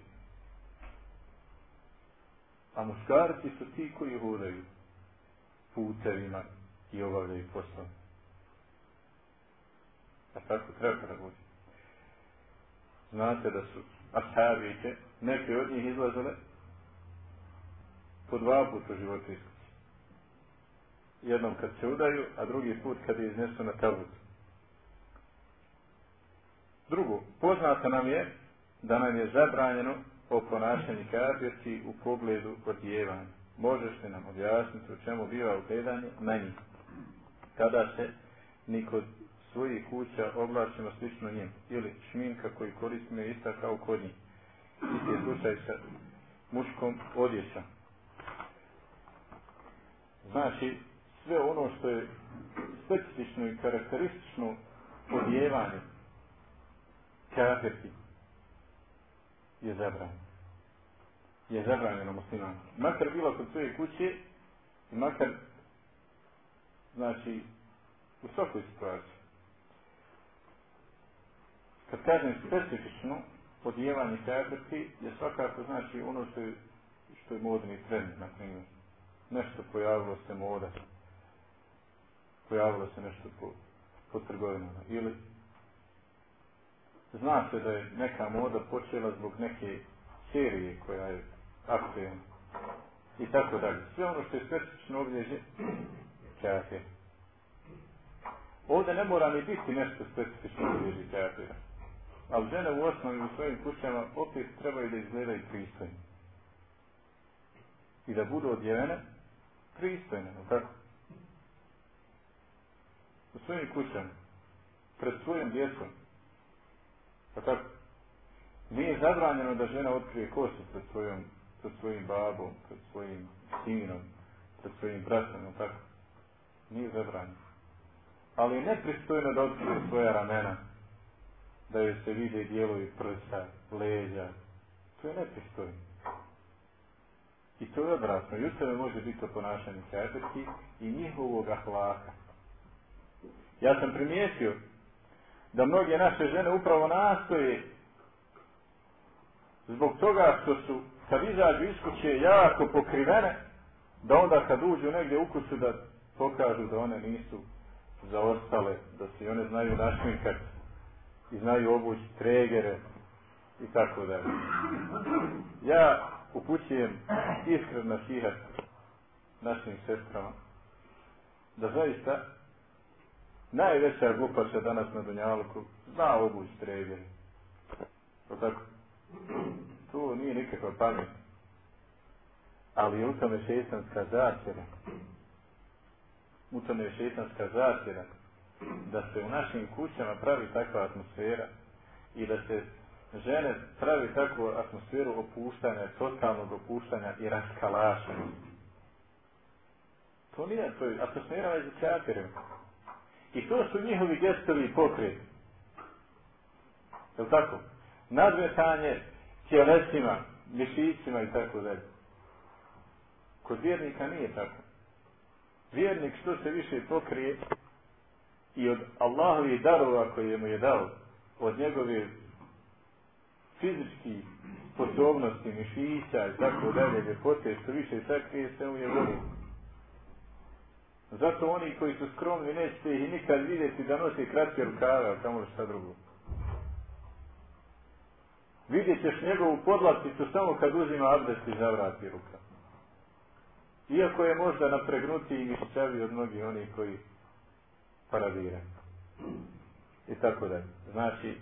Speaker 2: A muškarci su ti koji hodaju putevima i obavljaju poslom. A tako treba da. Znate da su ashabike, neke od njih izlazile po dva puta u životu. Jednom kad se udaju, a drugi put kad je iznesu na tabutu. Drugo, poznato nam je da nam je zabranjeno o ponašanju kafirci u pogledu odjevanja. Možeš li nam objasniti u čemu biva ugledanje na njih? Se ni kod svojih kuća oblačimo slično njim. Ili šminka koju koristimo je ista kao kod njih. Isti je slučaj sa muškom odjećom. Znači, sve ono što je specifično i karakteristično odjevanje kafirki je zabranjeno. Je zabranjeno musliman. Makar bilo kod svoje kuće i makar znači u svakoj situaciji. Kad kažem specifično odjevanje kafirki je svakako znači ono što je, što je modni trend, na primjer. Nešto pojavilo se moda. Pojavilo se nešto po, po trgovinama. Ili Zna se da je neka moda počela zbog neke serije koja je aktualna. I tako dalje. Sve ono što je specifično obilježje, kafir. Ovdje ne mora ni biti nešto specifično obilježje kafira. Ali žene u osnovi u svojim kućama opet trebaju da izgledaju pristojno. I da budu odjevene pristojne, tako? U svojim kućama, pred svojim djecom, Pa tako, nije zabranjeno da žena otkrije kosu pred svojom, pred svojim babom, pred svojim sinom, pred svojim bratom, tako. Nije zabranjeno. Ali je nepristojno da otkrije svoja ramena, da joj se vide dijelovi prsa, leđa. To je nepristojno. I to je obratno. I može biti to ponašanje kajperki i njihovog ahlaka. Ja sam primijetio da mnoge naše žene upravo nastoje zbog toga što su kad izađu jako pokrivene da onda kad uđu negdje u kuću da pokažu da one nisu zaostale, da se one znaju našminkati i znaju obući tregere i tako da. Ja upućujem iskren nasihat našim sestrama da zaista Najveća glupača danas na Dunjalku zna obuć treger. To tako? Tu nije nikakva pamet. Ali u tome šestanska zatjera. U tome je šestanska. Da se u našim kućama pravi takva atmosfera i da se žene pravi takvu atmosferu opuštanja, totalnog opuštanja i raskalašanja. To nije, to je atmosfera među. I to su njihovi gestovi i pokreti. Je tako? Nadmetanje tjelesima, mišićima i tako dalje. Kod vjernika nije tako. Vjernik što se više pokrije i od Allahovi darova koje mu je dao, od njegove fizički sposobnosti, mišića i tako dalje, ljepote, što više sakrije se mu je voli. Zato oni koji su skromni nećete ih nikad vidjeti da nose kratke rukave, ali kamo šta drugo. Vidjet ćeš njegovu podlaticu samo kad uzima abdest i zavrati ruka. Iako je možda napregnuti i mišićavi od mnogih onih koji paradiraju. I tako dalje. Znači,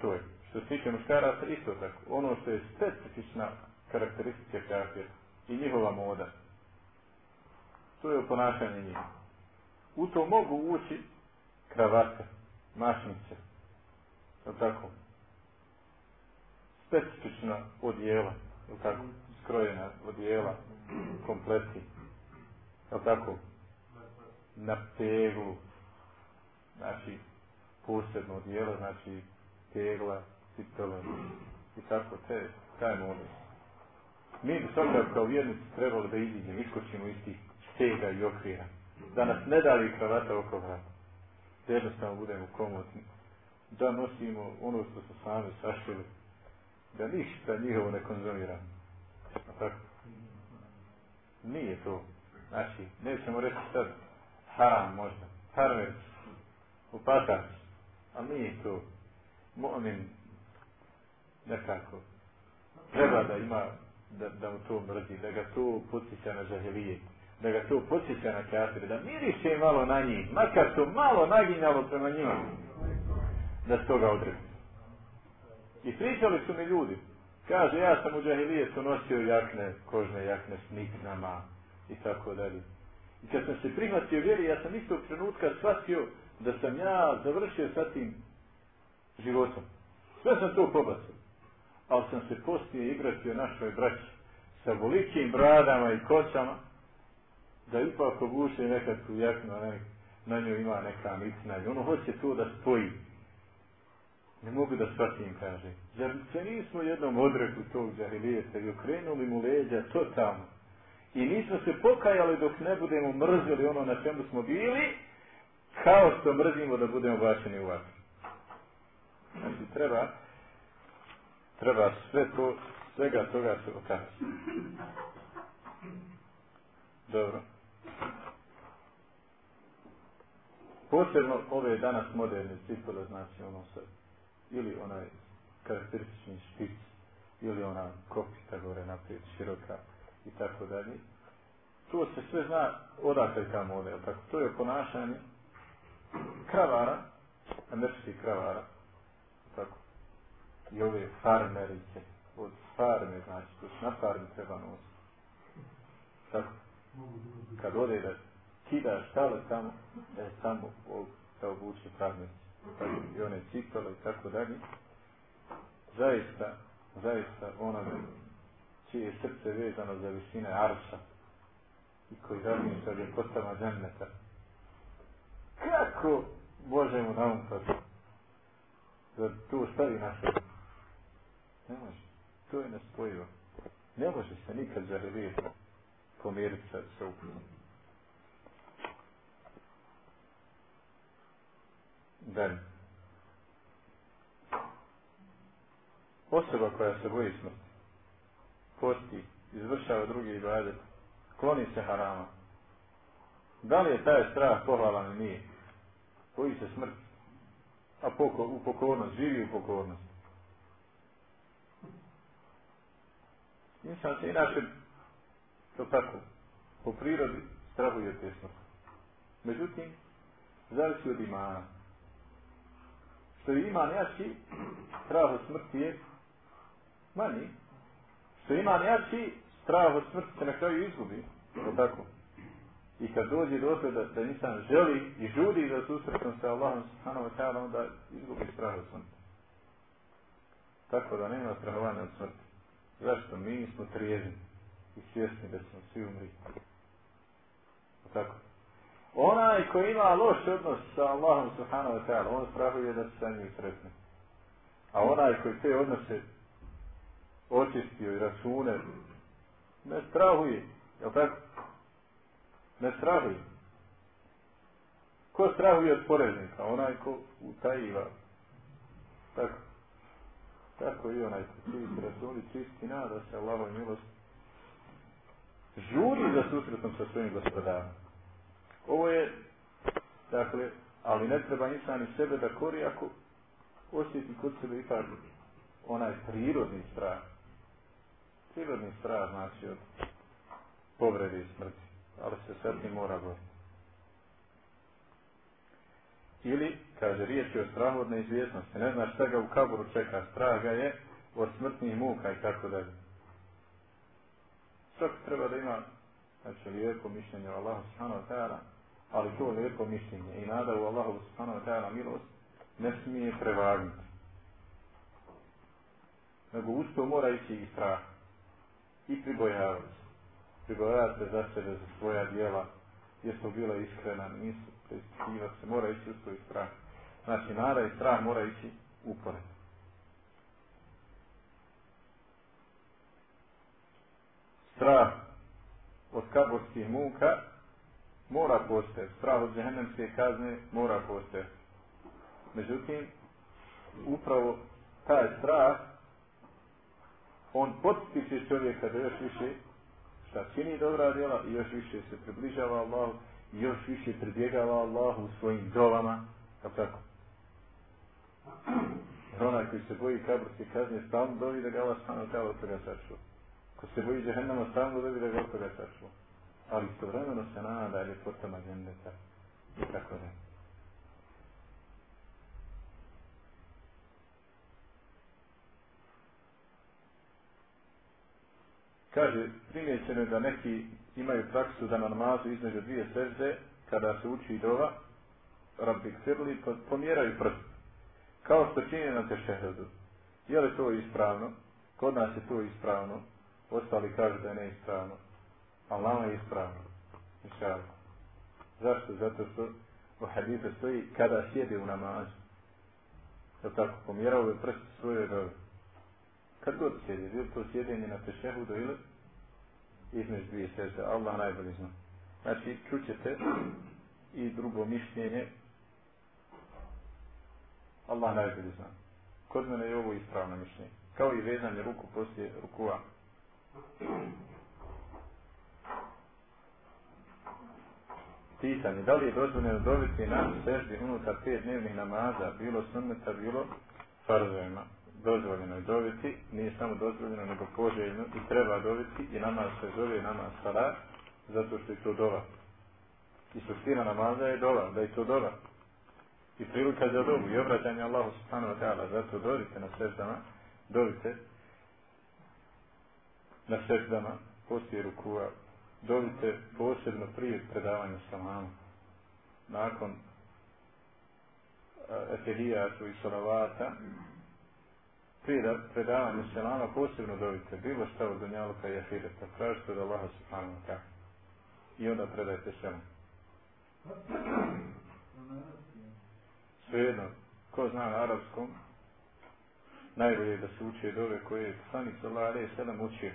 Speaker 2: to je. Što se tiče muškaraca, isto tako. Ono što je specifična karakteristika kafira i njihova moda. To je ponašanje njih. U to mogu ući kravate, mašnice. Tako? Specifična odjela. Je tako? Skrojena odjela, kompleti. Je tako? Na teglu. Znači, posebno odjela, znači tegla, cipele i tako te, taj modus. Mi bi kao vjernici trebali da iziđemo, iskočimo iz tih stega i okvira. Da nas ne dali kravata oko vrata. Da jednostavno budemo komodni. Da nosimo ono što smo sami sašili. Da ništa njihovo ne konzumiramo. Tako? Nije to. Znači, nećemo reći sad haram možda. Harmer. Upatač. A nije to. Momin nekako treba da ima da, da mu to mrzi, da ga to podsjeća na žahilijet da ga to podsjeća na kafir, da miriše malo na njih, makar to malo naginjalo prema njima, da s toga odrebi. I pričali su mi ljudi, kaže, ja sam u džahilijetu nosio jakne, kožne jakne s niknama i tako dalje. I kad sam se prihvatio vjeri, ja sam istog trenutka shvatio da sam ja završio sa tim životom. Sve sam to pobacio. Ali sam se postije igrati o našoj braći sa volikim bradama i koćama, da ipak obuše nekakvu jaknu, ne, na njoj ima neka micna i ono hoće to da spoji. Ne mogu da shvatim, kaže. Zar se nismo jednom odrekli tog džahilijeta i okrenuli mu leđa totalno. I nismo se pokajali dok ne budemo mrzili ono na čemu smo bili, kao što mrzimo da budemo bačeni u vatru. Znači, treba, treba sve to, svega toga se okazati. Dobro. Posebno ove danas moderne cipele, znači ono se, ili onaj karakteristični špic, ili ona kopita gore naprijed, široka i tako dalje. To se sve zna odakle ta model. Tako, to je ponašanje kravara, američkih kravara, tako, i ove farmerice, od farme, znači, to na farmi treba nositi. Tako, kad ode da kida štale tamo, je tamo da obuče farmerice. I one cipele i tako dalje. Zaista, zaista onome čije srce vezano za visine arša i koji razmišlja ljepotama dženneta. Kako Bože mu naumpati da to stavi na sebe? Ne može. To je nespojivo. Ne može se nikad zarevirati pomiriti sa uputom. Dalje. Osoba koja se boji smrti, posti, izvršava drugi ibadet, kloni se harama. Da li je taj strah pohvalan ili nije? Boji se smrti. A poko, u pokornost, živi u pokornost. Insan se inače, to tako, po prirodi strahuje te smrti. Međutim, zavisi od imana. Što je iman jači, strah od smrti je manji. Što je iman jači, strah od smrti se na kraju izgubi. To tako. I kad dođe do da, da insan želi i žudi za susretom sa Allahom subhanahu wa ta'ala, onda izgubi strah od smrti. Tako da nema strahovanja od smrti. Zašto? Mi smo trijezni i svjesni da smo svi umri. Tako. Onaj ko ima loš odnos sa Allahom subhanahu wa ta'ala, on strahuje da se sa njim sretne. A onaj koji te odnose očistio i račune Ne strahuje. Jel tako? Ne strahuje. Ko strahuje od poreznika? Onaj ko utajiva. Tako. Tako i onaj ko čiji rasuli čisti nada se Allahoj milosti. Žuri za susretom sa svojim gospodarom. Ovo je, dakle, ali ne treba insan i sebe da kori ako osjeti kod sebe ipak onaj prirodni strah. Prirodni strah znači od povrede i smrti, ali se sad ne mora boriti. Ili, kaže, riječ je o strahu od. Ne znaš šta ga u kaboru čeka. Strah ga je od smrtnih muka i tako dalje. Svak treba da ima znači, lijepo mišljenje o Allahu subhanahu wa ta'ala, ali to lijepo mišljenje i nada u Allahu subhanahu wa ta'ala milost ne smije prevagnuti. Nego uz to mora ići i strah. I pribojavati se. Pribojavati se za sebe, za svoja dijela, jesu bila iskrena, nisu preispitivati se, mora ići uz to i strah. Znači, nada i strah mora ići upored. Strah od kaborskih muka mora postojati. Strah od džehennemske kazne mora postojati. Međutim, upravo taj strah on potiče čovjeka da još više šta čini dobra djela i još više se približava Allahu i još više pribjegava Allahu u svojim dovama. Kao tako? Jer onaj koji se boji kaburske kazne stalno dovi da ga Allah stano od toga sačuva. Ko se boji džehennama stalno dovi da ga od toga sačuva. Ali istovremeno se nada ljepotama džendeta i tako da. Kaže, primjećeno je da neki imaju praksu da na namazu između dvije sežde, kada se uči dova, rabbi ksirli, pomjeraju prst. Kao što čini na tešehedu. Je li to ispravno? Kod nas je to ispravno. Ostali kažu da je neispravno. Nama je ispravno. Inšalno. Zašto? Zato što u hadithu stoji kada sjede u namazu. Je tako? Pomjerao je prst svoje dove. Kad god sjedi, bilo to sjedenje na tešehudu ili između dvije sežde, Allah najbolje zna. Znači, čućete i drugo mišljenje, Allah najbolje zna. Kod mene je ovo ispravno mišljenje. Kao i vezanje ruku poslije rukua. Pitanje, da li je dozvoljeno dobiti na seždi unutar pet dnevnih namaza, bilo sunneta, bilo farzovima? dozvoljeno je dobiti, nije samo dozvoljeno, nego poželjno i treba dobiti i namaz se zove namaz salat, zato što je to dova. I suština namaza je dova, da je to dova. I prilika za dobu i obraćanje Allahu subhanahu wa ta'ala, zato dobite na seždama, dobite na seždama, poslije rukua, dobite posebno prije predavanja salama. Nakon etehijatu i salavata, prije predavanja selama posebno dobite bilo šta od Dunjaluka i Ahireta. Tražite od Allaha subhanahu wa ta'ala. I onda predajte selam. Svejedno, ko zna na arapskom, najbolje je da se uči dove koje je sami sallallahu alaihi sallam učio.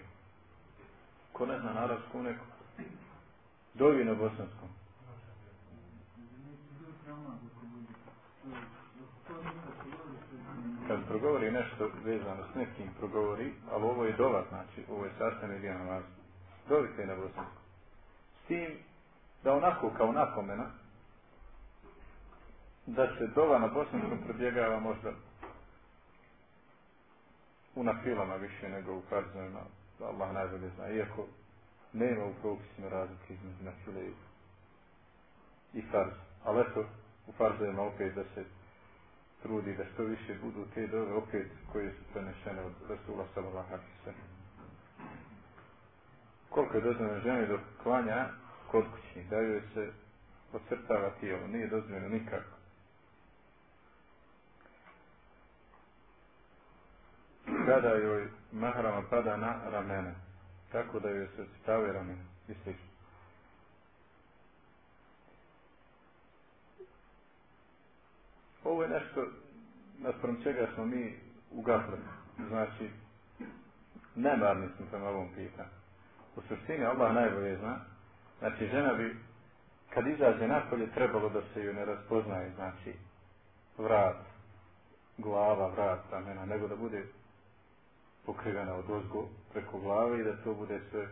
Speaker 2: Ko ne zna na neko dovi na bosanskom. kad progovori nešto vezano s nekim progovori, ali ovo je dova, znači, ovo je sastavni dio namaza. Dovite na bosansku. S tim da onako kao napomena, da se dova na bosanskom prebjegava možda u nafilama više nego u farzovima, Allah najbolje zna, iako nema u propisima razlike između nafile i, farz. Ali eto, u farzovima opet da se trudi da što više budu te dove opet koje su prenešene od Rasula sallallahu alaihi. Koliko je dozvoljeno ženi klanja kod kući, da joj se ocrtava tijelo, nije dozvoljeno nikako. Kada joj mahrama pada na ramene, tako da joj se ocrtave ramene i slično. Ovo je nešto naspram čega smo mi ugasli. Znači, nemarni smo prema ovom pitanju. U suštini Allah najbolje zna. Znači žena bi kad izađe napolje trebalo da se ju ne raspoznaje, znači vrat, glava, vrat, ramena, nego da bude pokrivena od ozgo preko glave i da to bude sve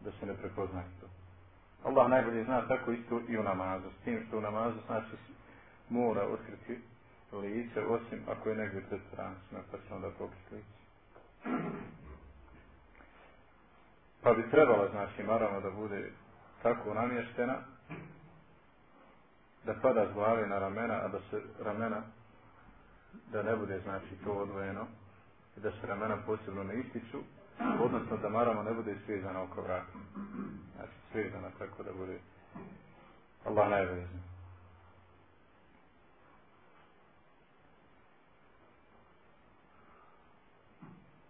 Speaker 2: da se ne prepoznaje to. Allah najbolje zna tako isto i u namazu. S tim što u namazu znači mora otkriti lice, osim ako je negdje pred strancima, pa će onda pokriti lice. Pa bi trebala, znači, naravno da bude tako namještena, da pada s glave na ramena, a da se ramena, da ne bude, znači, to odvojeno, i da se ramena posebno ne ističu, odnosno da marama ne bude svezana oko vrata. Znači, svezana tako da bude Allah najbolje.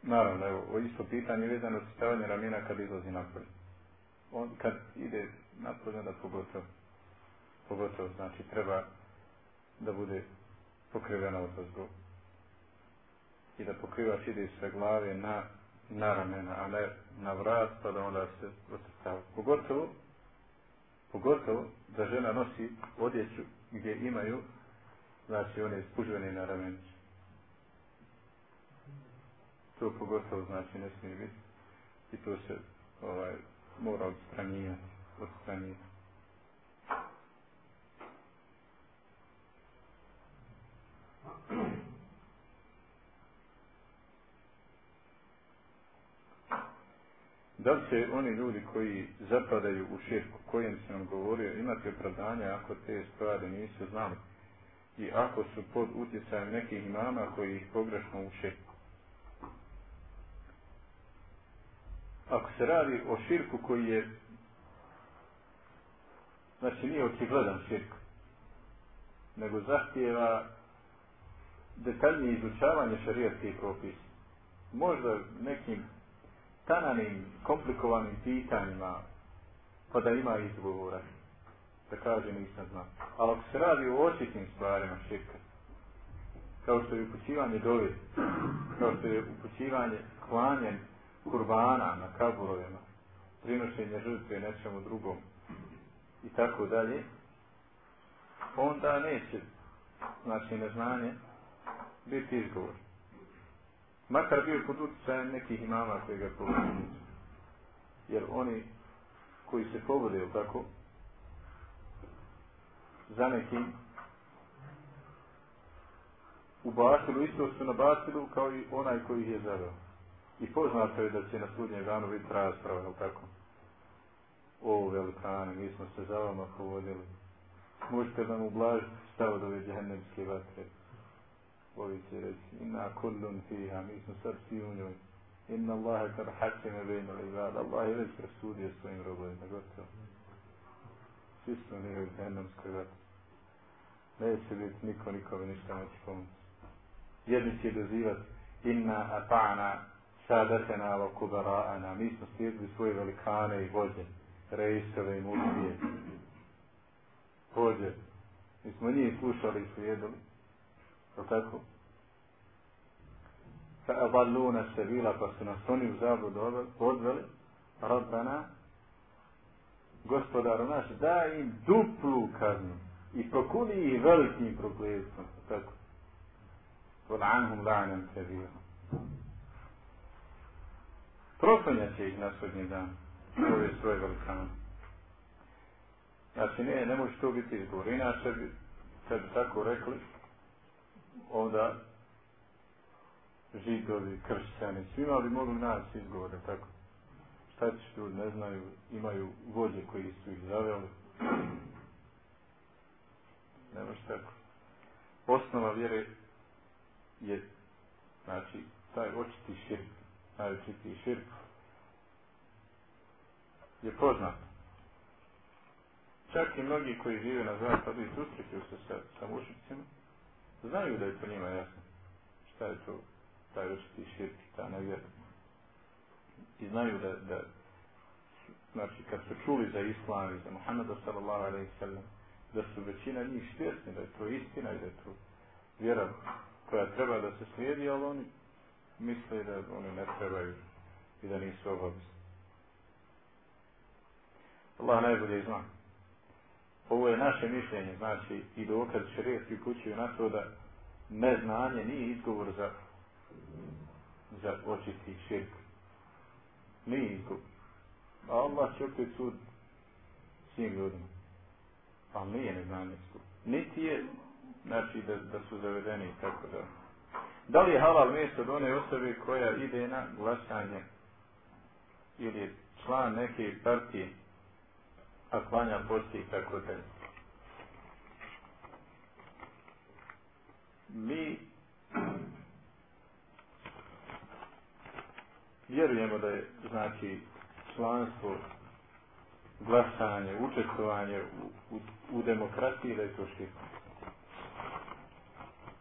Speaker 2: Naravno, evo, isto pitanje vezano za stavanje ramena kad izlazi napolje. On kad ide napolje, da pogotovo, pogotovo, znači treba da bude pokrivena od. I da pokrivač ide sve glave na, na ramena, a ne na vrat, pa da onda se otrstava. Pogotovo, pogotovo da žena nosi odjeću gdje imaju, znači one spužvene na ramenicu to pogotovo znači ne smije biti. I to se ovaj, mora odstranijati odstranijati Da će oni ljudi koji zapadaju u širku, kojem se nam govorio, imati opravdanje ako te stvari nisu znali i ako su pod utjecajem nekih imama koji ih pogrešno uče? ako se radi o širku koji je znači nije očigledan širk nego zahtjeva detaljnije izučavanje šarijatskih propisa možda nekim tananim, komplikovanim pitanjima pa da ima izgovora da kaže nisam ali ako se radi o očitnim stvarima širka kao što je upućivanje dove kao što je upućivanje klanjem kurbana na kaburovima, prinošenje žrtve nečemu drugom i tako dalje, onda neće, znači neznanje, biti izgovor. Makar bio pod utjecajem nekih imama koji ga. Jer oni koji se povode, tako, za nekim u batilu, isto su na batilu kao i onaj koji ih je zaveo. I poznato je da će na sudnjem danu biti rasprava, je tako? O, velikane, mi smo se za vama povodili. Možete nam ublažiti stav od ove džahennemske vatre. Ovi će reći, inna kullun fiha, mi smo sad svi u njoj. Inna Allahe kar hakime bejna li vada. Allah je već presudio svojim robovima, gotovo. Svi smo nije u džahennemskoj vatre. Neće biti niko nikome ništa neće pomoći. Jedni će dozivati, inna ata'na sadatena wa kubara'ana. Mi smo slijedili svoje velikane i vođe, rejsove i muslije. Vođe. Mi smo njih slušali i slijedili. Je tako? Se bila, pa su nas oni u zabud odveli. Rabbana, gospodaru naš, daj im duplu kaznu i prokuni ih velikim prokletstvom. Tako. Anhum la'nam kebirom proklanjat će ih na sudnji dan ove svoje velikane. Znači, ne, ne može to biti izgovor. Inače, kad bi tako rekli, onda židovi, kršćani, svima bi mogli naći izgovore, tako. Šta će ljudi, ne znaju, imaju vođe koji su ih zaveli. Ne može tako. Osnova vjere je, znači, taj očiti širk najočitiji širk, je poznat. Čak i mnogi koji žive na zapadu i susreću se sa, sa mušicima, znaju da je to njima jasno. Šta je to taj očiti širk, ta nevjera. I znaju da, da znači kad su čuli za islam i za Muhammeda sallallahu alaihi sallam, da su većina njih svjesni da je to istina i da je to vjera koja treba da se slijedi, ali oni misle da oni ne trebaju i da nisu obavizni. Allah najbolje zna. Ovo je naše mišljenje, znači i dokaz šerijski upućuju na to da neznanje nije izgovor za za očisti širk. Nije izgovor. A Allah će opet sud svim ljudima. Ali nije neznanje izgovor. Niti je, znači da, da su zavedeni tako da. Da li je halal mjesto od one osobe koja ide na glasanje ili je član neke partije a klanja posti i tako. Mi vjerujemo da je znači članstvo glasanje, učestvovanje u, u, u demokratiji da je to širka.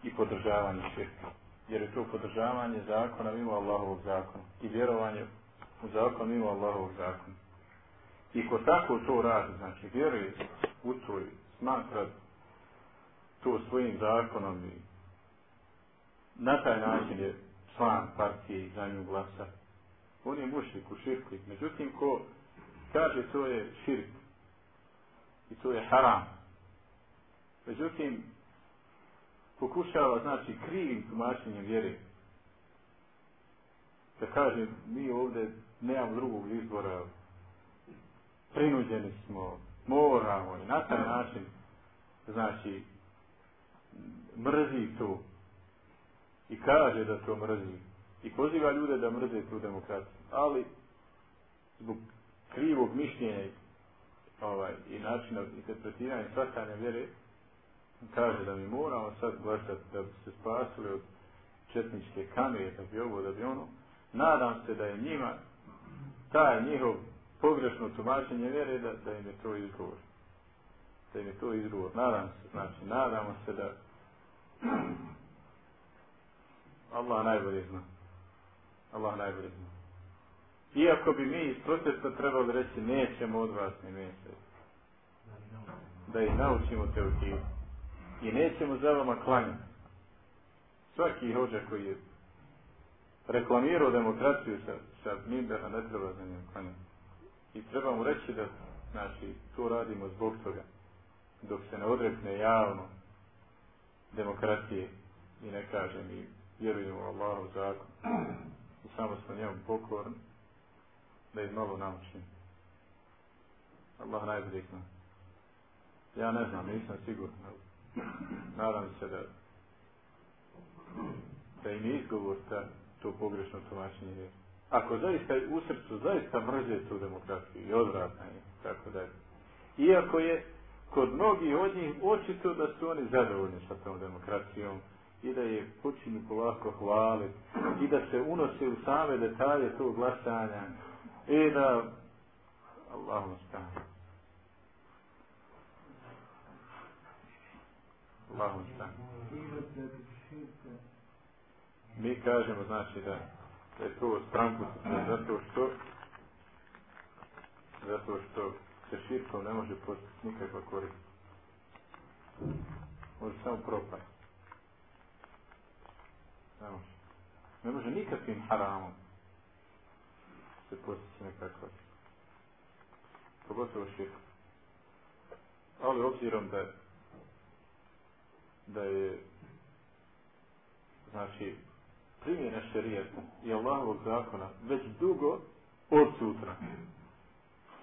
Speaker 2: I podržavanje širka. Jer je to podržavanje zakona mimo Allahovog zakona. I vjerovanje u zakon mimo Allahovog zakona. I ko tako to radi, znači vjeruje u to i smatra to svojim zakonom i na taj način je član partije i za nju glasa. On je mušik u. Međutim, ko kaže to je širk i to je haram. Međutim, pokušava, znači, krivim tumačenjem vjere. Da kaže, mi ovdje nemamo drugog izbora, prinuđeni smo, moramo i na taj način, znači, mrzi to i kaže da to mrzi i poziva ljude da mrze tu demokraciju. Ali, zbog krivog mišljenja ovaj, i načina interpretiranja i shvatanja vjere, kaže da mi moramo sad glasati da bi se spasili od četničke kamere, da bi ovo, da bi ono. Nadam se da je njima taj njihov pogrešno tumačenje vjere da, da im je to izgovor. Da im je to izgovor. Nadam se, znači, nadamo se da Allah najbolje zna. Allah najbolje zna. Iako bi mi iz protesta trebali reći nećemo od vas ni mjesec. Da ih naučimo teokiju. I nećemo za vama klanjati. Svaki hođa koji je reklamirao demokraciju sa, sa Mimbera ne treba za njim klanjati. I trebamo reći da znači, to radimo zbog toga. Dok se ne odrekne javno demokratije i ne kaže mi vjerujemo u zakon i samo smo njemu pokorni da ih malo naučim. Allah najbolje zna. Ja ne znam, nisam siguran. Nadam se da da je izgovor ta, to pogrešno tumačenje ako zaista u srcu zaista mrze tu demokraciju i odvratna je, tako da. Iako je kod mnogih od njih očito da su oni zadovoljni sa tom demokracijom i da je počinju polako hvali i da se unose u same detalje tog glasanja i da Allahom stane. Allahom. Mi kažemo znači da da je to stranku zato što zato što se širkom ne može postati nikakva korist. Može samo propast. Ne može. Ne može nikakvim haramom se postići nekakva. Pogotovo širkom. Ali obzirom da da je znači primjena šerijeta i Allahovog zakona već dugo odsutna.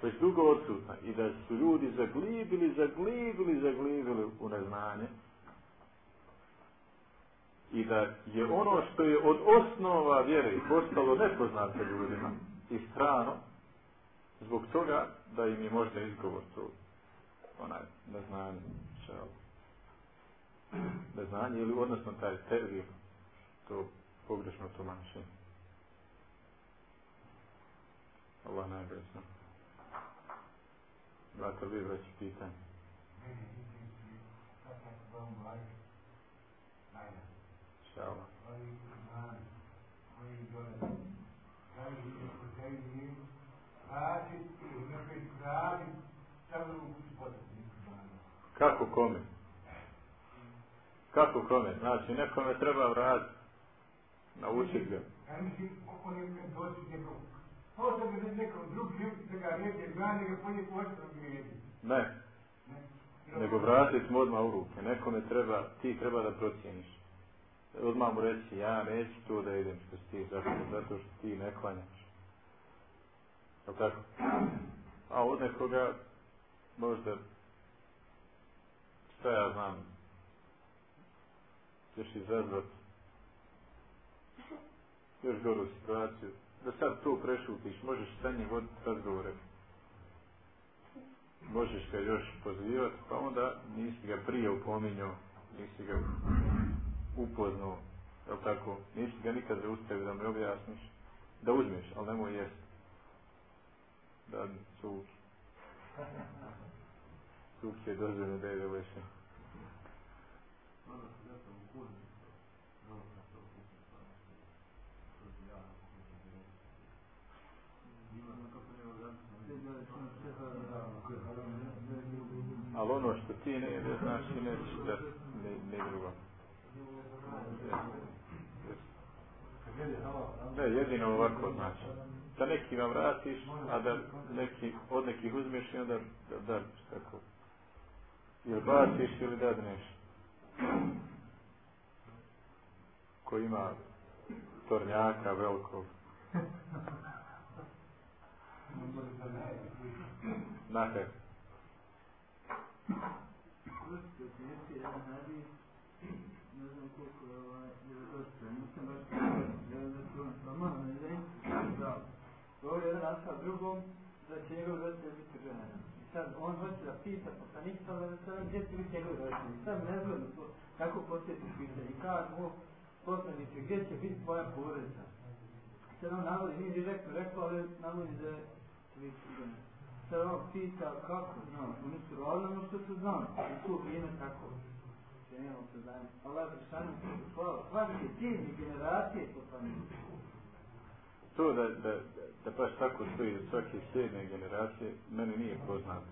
Speaker 2: Već dugo odsutna. I da su ljudi zaglibili, zaglibili, zaglibili u neznanje. I da je ono što je od osnova vjere postalo nepoznato ljudima i strano, zbog toga da im je možda izgovor to onaj neznanje. Neznanje ili odnosno taj tervir to pogrešno tumačenje. Allah najbolje zna. Brate, vi već pitanje. Šala. Kako kome? Kako kome? Znači, nekome treba vratiti. Naučiti ga.
Speaker 3: Ja mislim, on je doći njegov Ovo da bi nekom drugim da ga neće zna, nego po njih grijedi.
Speaker 2: Ne, nego vratiti mu odmah u ruke. Nekome treba, ti treba da procijeniš. Odmah mu reći, ja neću to da idem što ti, zato, zato što ti ne klanjaš. Jel tako? A od nekoga možda šta ja znam ćeš izazvat još goru situaciju. Da sad to prešutiš možeš sa njim voditi razgovore. Možeš ga još pozivati pa onda nisi ga prije upominjao nisi ga upoznao jel tako? Nisi ga nikad zaustavio da mi objasniš da uzmeš ali nemoj jest. Da cuk je dozvoljeno da je leše Ali ti ne jede, znaš i nećeš da ne, ne drugo. Ne, jedino ovako znači. Da nekima vratiš, a da neki, od nekih uzmeš i onda da, da, tako. Ili baciš ili dadneš. Ko ima tornjaka velikog. Naher.
Speaker 4: Govori jedan ashab drugom, da će njegov roditelj biti. I sad on hoće da pita poslanik sallallahu alejhi ve sellem gdje će biti njegov. I sad nezgodno to, kako posjetiš pitanje. I gdje će biti tvoja porodica? I sad on navodi, rekao, ali navodi da će biti on pita kako znao, oni su radili ono što su znali, u to vrijeme tako. Činjeno se znajem, Allah Žešanu hvala, svaki ciljni generacije poslanika.
Speaker 2: To da, da, da baš tako stoji svake slijedne generacije, meni nije poznat.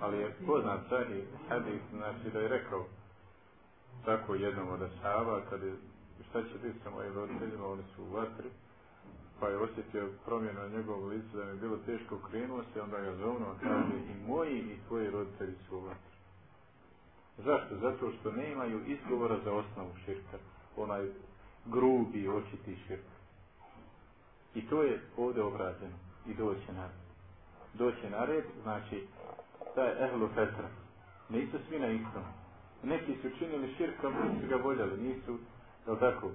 Speaker 2: Ali je poznat sahih hadis, znači da je rekao tako jednom od asaba, kad je, šta će biti sa mojim roditeljima, oni su u vatri, pa je osjetio promjenu na njegovom licu da mi je bilo teško krenuo se, onda ga zovno, kaže i moji i tvoji roditelji su u vatri. Zašto? Zato što ne imaju izgovora za osnovu širka. Onaj grubi, očiti širk. I to je ovdje obrađeno. I doće na red. Doće na red, znači, taj ehlu fetra. Nisu svi na istom. Neki su činili širka, nisu ga voljeli, nisu, je tako,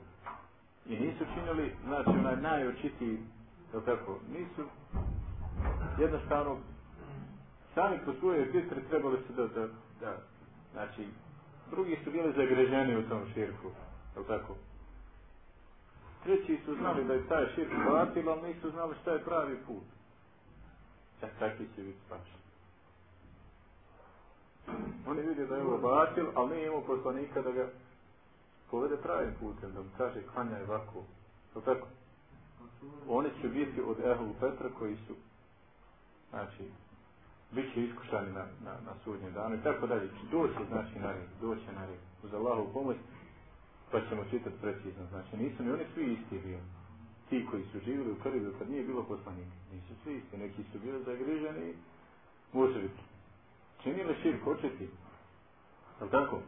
Speaker 2: I nisu činili, znači, onaj najočitiji, je tako, nisu jednostavno sami po svojoj fitri trebali su da, da, da, znači, drugi su bili zagreženi u tom širku, je tako? Treći su znali da je taj širk batil, ali nisu znali šta je pravi put. E, takvi će biti spašeni. Oni vidi da je ovo batil, ali nije imao poslanika da ga povede pravim putem, da mu kaže klanjaj ovako. Je tako? Oni će biti od Ehlu Petra koji su, znači, bit će iskušani na, na, na sudnjem danu i tako dalje. Doće, znači, na red, doće na red. Uz Allahovu pomoć, pa ćemo čitati precizno. Znači, nisu ni oni svi isti bili. Ti koji su živjeli u periodu kad nije bilo poslanika. Nisu svi isti. Neki su bili zagriženi, može biti. Činili širk, očeti. Je tako?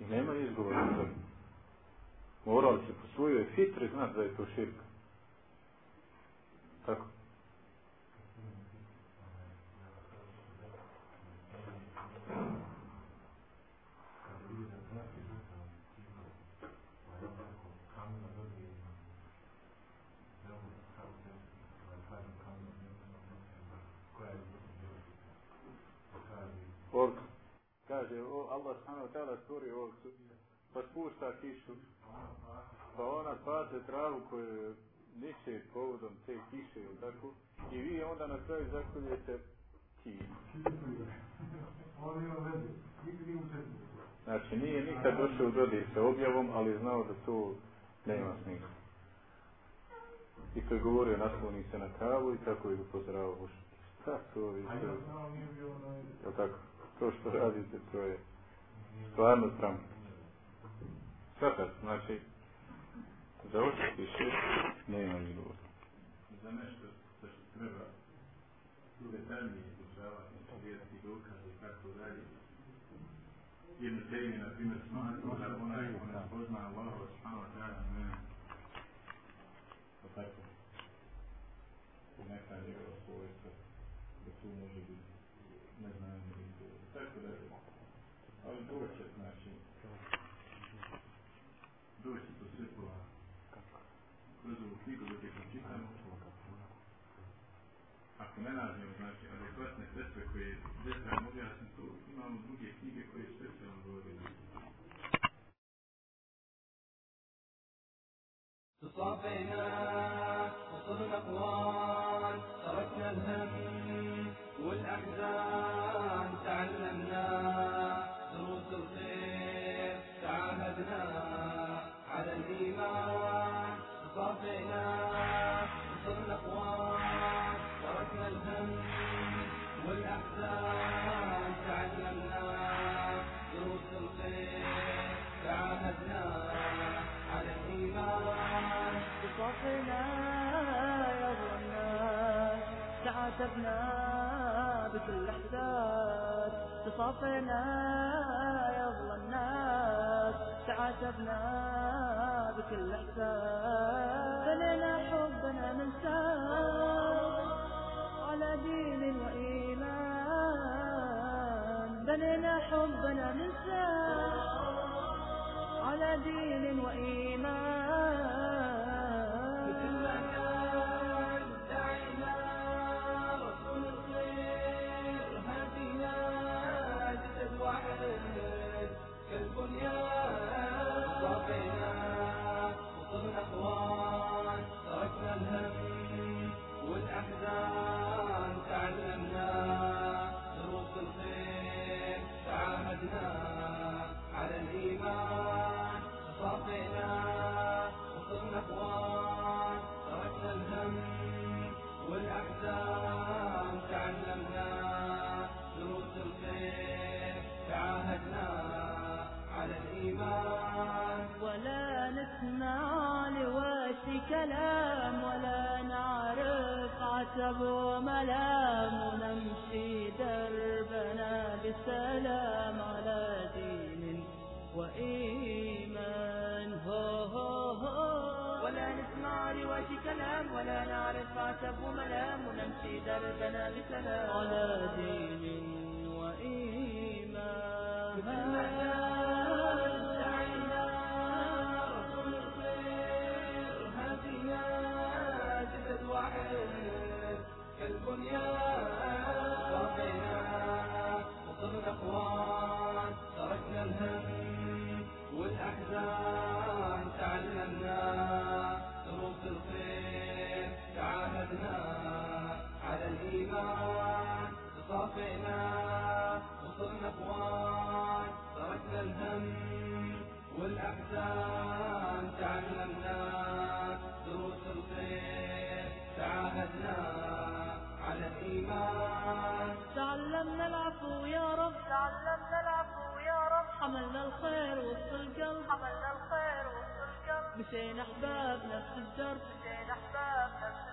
Speaker 2: I nema izgovora za to. Morali se po svojoj fitri znati da je to širk. Tako. Ovdje. Kaže, o, Allah ta'ala stvori ovcu, pa spušta kišu, pa ona pate travu koju niče povodom te kiše, ili tako, i vi onda na kraju zakoljete ki. Znači, nije nikad došao u dodir sa objavom, ali je znao da to nema smisla. I to je govorio, nasloni se na kavu i tako je upozoravao. Šta to vi to? Je tako? to što radite, to je stvarno sramotno. Svakad, znači, za očiti šest ne ima ni govora. Za nešto što treba tu detaljnije izučavati, pogledati dokaze i tako dalje. Jednu temi, na primjer,
Speaker 5: smatra, ona, ona, ona, ona, ona, ona, ona, ona,
Speaker 6: ona, ona, وطنا عاتبنا بكل الاحداث تصافينا يا الناس. تعاتبنا بكل الاحداث بنينا حبنا من على دين وإيمان. بنينا حبنا من على دين وإيمان. ابو ملام ونمشي دربنا بسلام على دين وإيمان. هو هو هو. ولا نسمع رواش كلام ولا نعرف عتب ملام ونمشي دربنا بسلام على دين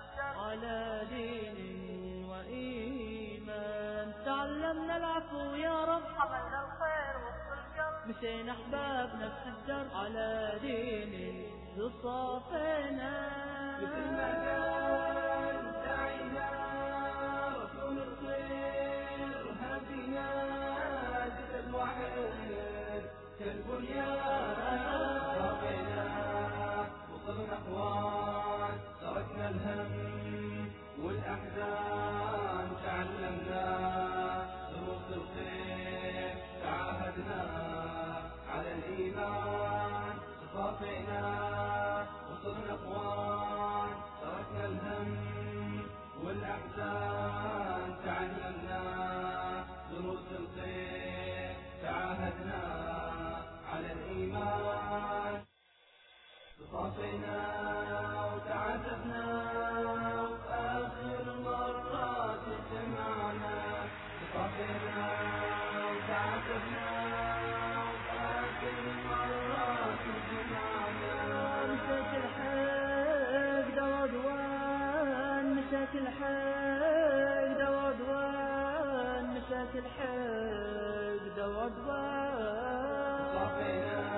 Speaker 5: الشر على
Speaker 6: دين وإيمان. تعلمنا العفو يا رب. حملنا الخير وسط القلب مسينا أحبابنا في الدرب. على دين ذو
Speaker 5: مثل ما كان داعينا رسول الخير هدينا جسد واحد كالبنيان.
Speaker 6: الحق دوادوان مشات الحق دوادوان
Speaker 5: صافينا